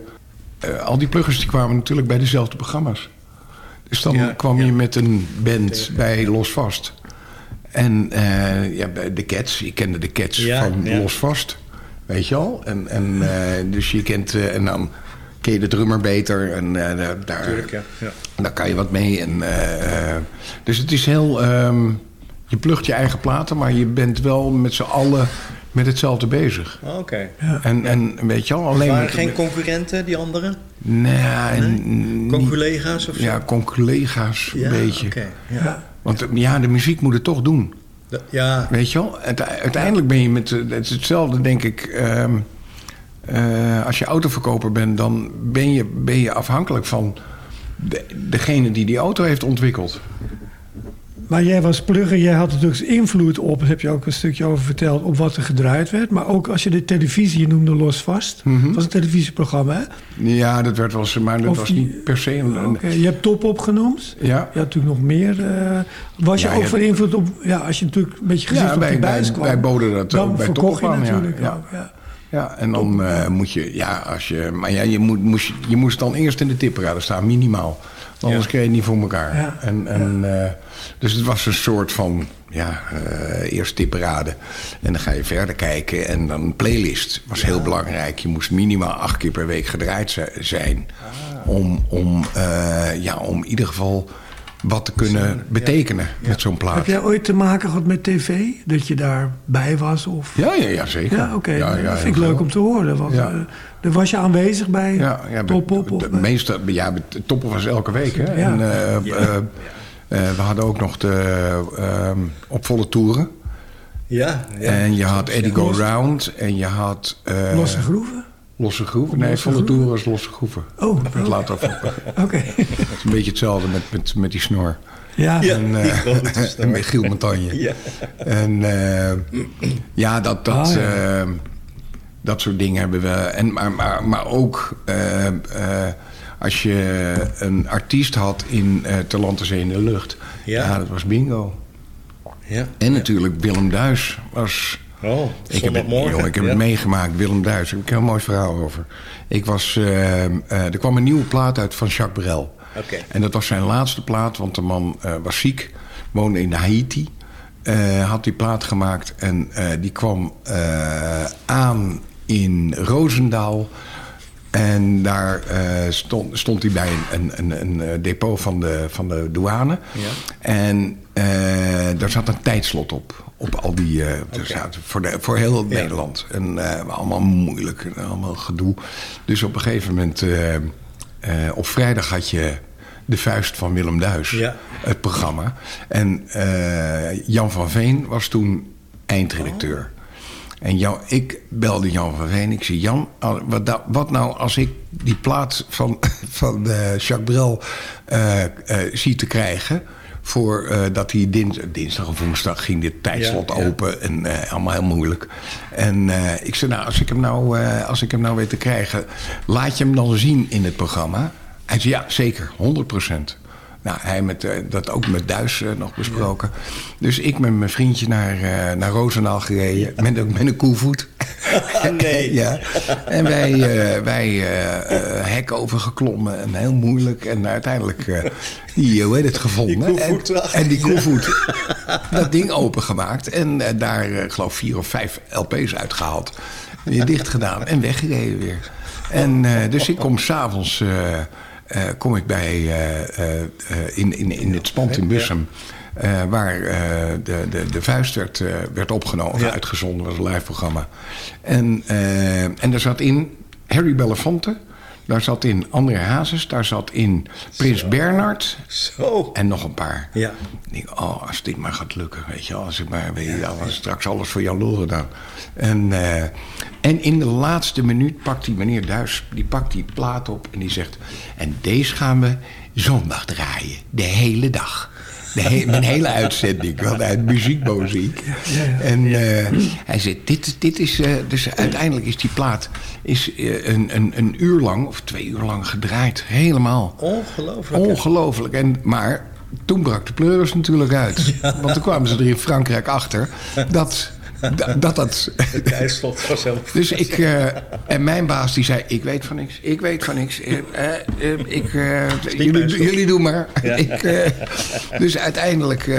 I: eh, al die pluggers die kwamen natuurlijk bij dezelfde programma's. Dus dan
K: Ja,
I: kwam je met een band bij Los Vast. En eh, ja, bij de Cats, je kende de Cats
K: Ja,
I: van. Los Vast. Weet je al? En, en, eh, dus je kent... en dan ken je de drummer beter. En daar,
K: Tuurlijk, ja. ja.
I: daar kan je wat mee. En, dus het is heel... ehm, je plugt je eigen platen, maar je bent wel met z'n allen met hetzelfde bezig.
K: Oh, Oké.
I: En, en weet je al, alleen...
K: Waren
I: met-
K: geen concurrenten, die anderen?
I: Nee, en niet-
K: Conculega's of zo?
I: Ja, conculega's
K: Ja,
I: een beetje.
K: oké, ja.
I: Want ja, de muziek moet het toch doen.
K: Ja.
I: Weet je wel? Uite- Uiteindelijk ben je met... eh, Het is hetzelfde, denk ik... ehm, eh, als je autoverkoper bent, dan ben je, ben je afhankelijk van... De, degene die die auto heeft ontwikkeld.
J: Maar jij was plugger, jij had natuurlijk invloed op, daar heb je ook een stukje over verteld, op wat er gedraaid werd. Maar ook als je de televisie, je noemde Los Vast.
I: Mhm.
J: Was een televisieprogramma, hè?
I: Ja, dat werd wel eens... Maar dat
J: Of
I: was niet per se... Een,
J: je hebt Top opgenoemd.
I: Ja.
J: Je had natuurlijk nog meer. eh, was je ook
I: ja.
J: van invloed op... Ja, als je natuurlijk een beetje gezicht
I: Ja,
J: op
I: wij,
J: die buis
I: wij,
J: kwam.
I: wij boden dat
J: dan
I: ook bij Top aan,
J: natuurlijk
I: Ja.
J: ook, ja.
I: Ja, en dan eh, moet je, ja, als je, maar ja, je, moet, moest, je moest dan eerst in de tipperaden staan, minimaal. Anders kreeg je het niet voor elkaar.
J: Ja.
I: En, en, eh, dus het was een soort van, ja, eh, eerst tipperaden. En dan ga je verder kijken. En dan een playlist was heel belangrijk. Je moest minimaal acht keer per week gedraaid zi- zijn. Om, om, eh, ja, om in ieder geval wat te kunnen betekenen met zo'n plaat.
J: Heb jij ooit te maken gehad met tv? Dat je daarbij was? Of...
I: Ja, ja, ja, zeker.
J: Ja, oké.
I: Ja, ja,
J: dat vind ik leuk om te horen. Want
I: Ja.
J: eh, daar was je aanwezig bij
I: Ja, ja
J: Top Op? Of,
I: de meeste, ja, toppen was elke week. Hè?
J: Ja.
I: En, eh, eh, eh, we hadden ook nog de ehm, op volle toeren.
K: Ja. ja.
I: En je had Eddie Go Round. En je had... eh,
J: Losse groeven?
I: Losse groeven? Nee,
J: Losse
I: volle
J: groeven?
I: toeren was losse groeven.
J: Oh,
I: Dat werd later.
J: Oké.
I: Het is een beetje hetzelfde met, met, met die snor.
J: Ja.
K: Ja,
I: En, eh, en met Giel Montagne.
K: Ja.
I: En eh, ja, dat, dat,
J: Ah, ja.
I: eh, dat soort dingen hebben we. En, maar, maar, maar ook eh, eh, als je een artiest had in eh Ter Land, Ter Zee in de Lucht.
K: Ja.
I: Ja. dat was bingo.
K: Ja.
I: En natuurlijk Willem Duis was...
K: Oh,
I: Ik heb, het, joh, ik heb
K: ja.
I: het meegemaakt, Willem Duis. Daar heb ik een heel mooi verhaal over. Ik was, eh, eh, er kwam een nieuwe plaat uit van Jacques Brel. En dat was zijn laatste plaat, want de man eh, was ziek. Woonde in Haiti. had die plaat gemaakt en die kwam aan in Roosendaal. En daar eh, stond, stond hij bij een, een, een, eh, depot van de, van de douane.
K: Ja.
I: En eh, daar zat een tijdslot op. Op al die. zaten voor, de, voor heel Nederland. En allemaal moeilijk. en Allemaal gedoe. Dus op een gegeven moment. op vrijdag had je. De vuist van Willem Duis.
K: Ja.
I: Het programma. En Jan van Veen was toen eindredacteur. En Jan, ik belde Jan van Veen. Ik zei, Jan, wat, da- wat nou als ik die plaat van, van eh, Jacques Brel eh, eh, zie te krijgen... voor dat hij dins, dinsdag of woensdag ging dit tijdslot
K: Ja, ja.
I: open. En allemaal heel moeilijk. En ik zei, nou, als ik, hem nou, als ik hem nou weet te krijgen... laat je hem dan zien in het programma? Hij zei, ja, zeker, 100 procent. Nou, hij met, eh, dat ook met Duis nog besproken. Dus ik met mijn vriendje naar, eh naar Roosendaal gereden. Met, ook met een koevoet.
K: nee.
I: ja. En wij, eh, wij eh, hek overgeklommen. En heel moeilijk. En uiteindelijk die, hoe heet het, gevonden.
K: Die
I: en, en die koevoet. dat ding opengemaakt. En daar, eh, ik geloof vier of vijf LP's uitgehaald. Weer dicht gedaan. En weggereden weer. En dus ik kom s'avonds... eh, kom ik bij, eh, eh, eh, in, in, in het spand in Bussum... eh, waar eh, de, de, de vuist werd, eh, werd opgenomen,
K: Ja.
I: uitgezonden, was een live programma. En, eh, en daar zat in Harry Belafonte, daar zat in André Hazes, daar zat in Prins Bernhard
K: Zo.
I: en nog een paar.
K: Ja.
I: Ik denk, oh, als dit maar gaat lukken, weet je wel. Als ik maar, weet je, straks alles voor Jan Lul gedaan. En, eh, en in de laatste minuut pakt die meneer Duis, die pakt die plaat op en die zegt... En deze gaan we zondag draaien, de hele dag. He- mijn hele uitzending, want had muziekmuziek. En eh, hij zegt, dit, dit is... eh, dus uiteindelijk is die plaat is, eh, een, een, een uur lang, of twee uur lang gedraaid. Helemaal.
K: Ongelooflijk.
I: Ongelooflijk. En, maar toen brak de pleuris natuurlijk uit. Want toen kwamen ze er in Frankrijk achter dat da- dat dat...
K: Het helemaal
I: Dus ik... eh, en mijn baas die zei, ik weet van niks, ik weet van niks. Eh, eh, ik, jullie, jullie doen maar.
K: Ja.
I: Ik, dus uiteindelijk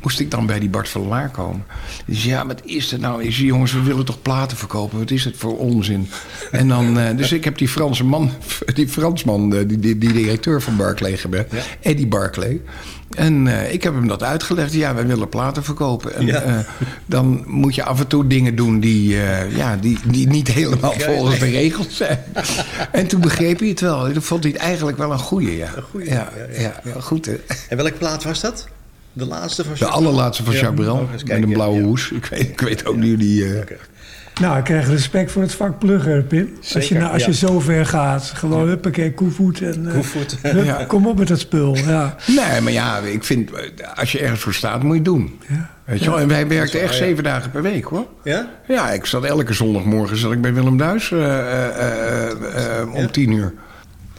I: moest ik dan bij die Bart van Laar komen. Dus ja, wat is het nou? Ik zei, jongens, we willen toch platen verkopen? Wat is het voor onzin? En dan, dus ik heb die Franse man, die Fransman, die, die, die directeur van Barclay gebeld. Eddie Barclay. En eh, ik heb hem dat uitgelegd. Ja, wij willen platen verkopen. En
K: Ja.
I: eh, dan moet je af en toe dingen doen die, eh, ja, die, die niet helemaal volgens de regels zijn. en toen begreep hij het wel. Toen vond hij het eigenlijk wel een goeie, ja. Een ja,
K: ja,
I: ja, goed hè.
K: En welke plaat was dat? De laatste van
I: De allerlaatste van
K: Ja,
I: Jacques Brel.
K: ook eens
I: met een blauwe hoes. Ik weet, ik weet ook niet hoe die...
J: Nou, ik krijg respect voor het vak plugger, Pim. als je, nou, als
I: ja.
J: je zo ver gaat. Gewoon, huppakee, koevoet. En, eh,
I: Koevoet.
J: hup,
I: Ja.
J: Kom op met dat spul, ja.
I: Nee, maar ja, ik vind, als je ergens voor staat, moet je het doen. Weet je wel? En wij werkten echt zeven dagen per week, hoor.
K: Ja?
I: Ja, ik zat elke zondagmorgen zat ik bij Willem Duis eh, eh, eh, eh, om tien uur.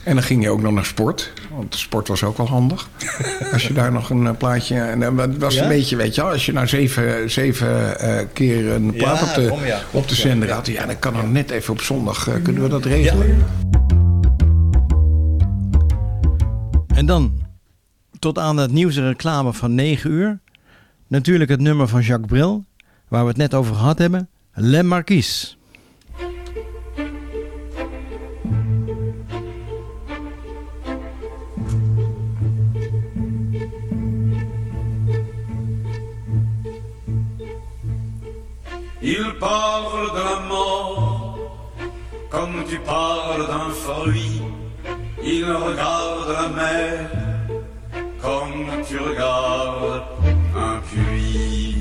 I: En dan ging je ook nog naar sport. Want sport was ook wel handig. Als je daar nog een eh, plaatje... En het was
K: Ja?
I: een beetje, weet je wel... Als je nou zeven, zeven eh, keer een plaat
K: Ja,
I: op de,
K: kom, ja.
I: op de zender had... Ja, dan kan dan net even op zondag... eh, kunnen we dat regelen.
F: En dan tot aan het nieuws en reclame van 9 uur. Natuurlijk het nummer van Jacques Bril, waar we het net over gehad hebben. Le Marquis.
O: Il parle de la mort comme tu parles d'un fruit. Il regarde la mer comme tu regardes un puits.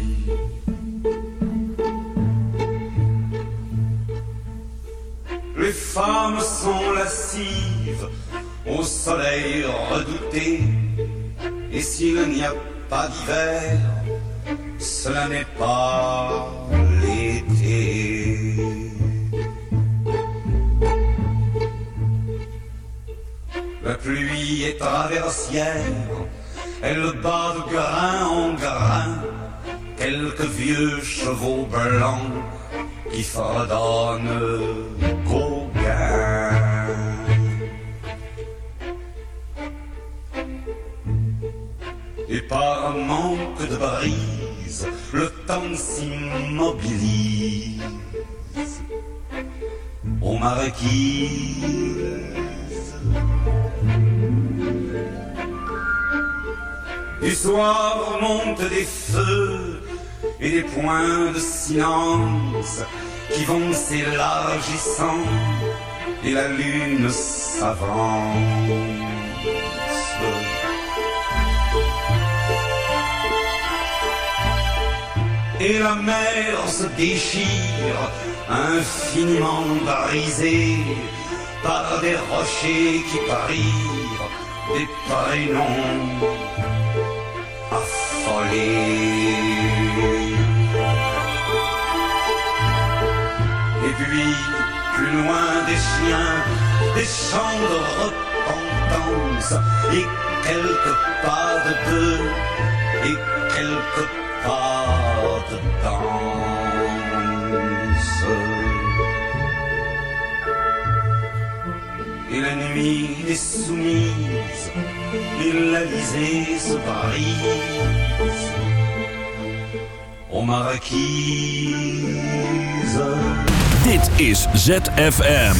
O: Les femmes sont lascives au soleil redouté. Et s'il n'y a pas d'hiver, cela n'est pas l'été. La pluie est traversière, elle bat de grain en grain quelques vieux chevaux blancs qui fredonnent Par manque de brise, le temps s'immobilise aux marquises. Du soir montent des feux et des points de silence qui vont s'élargissant et la lune s'avance. Et la mer se déchire, infiniment brisée par des rochers qui parirent des prénoms affolés. Et puis, plus loin des chiens, des chants de repentance, et quelques pas de deux, et quelques pas de danse. Et la nuit est soumise, et l'Alizé se brise aux marquises.
C: Dit is ZFM.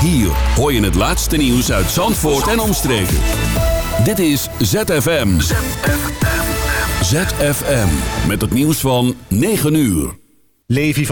C: Hier hoor je het laatste nieuws uit Zandvoort en omstreken. Dit is ZFM. ZFM. Met het nieuws van 9 uur.
A: Levi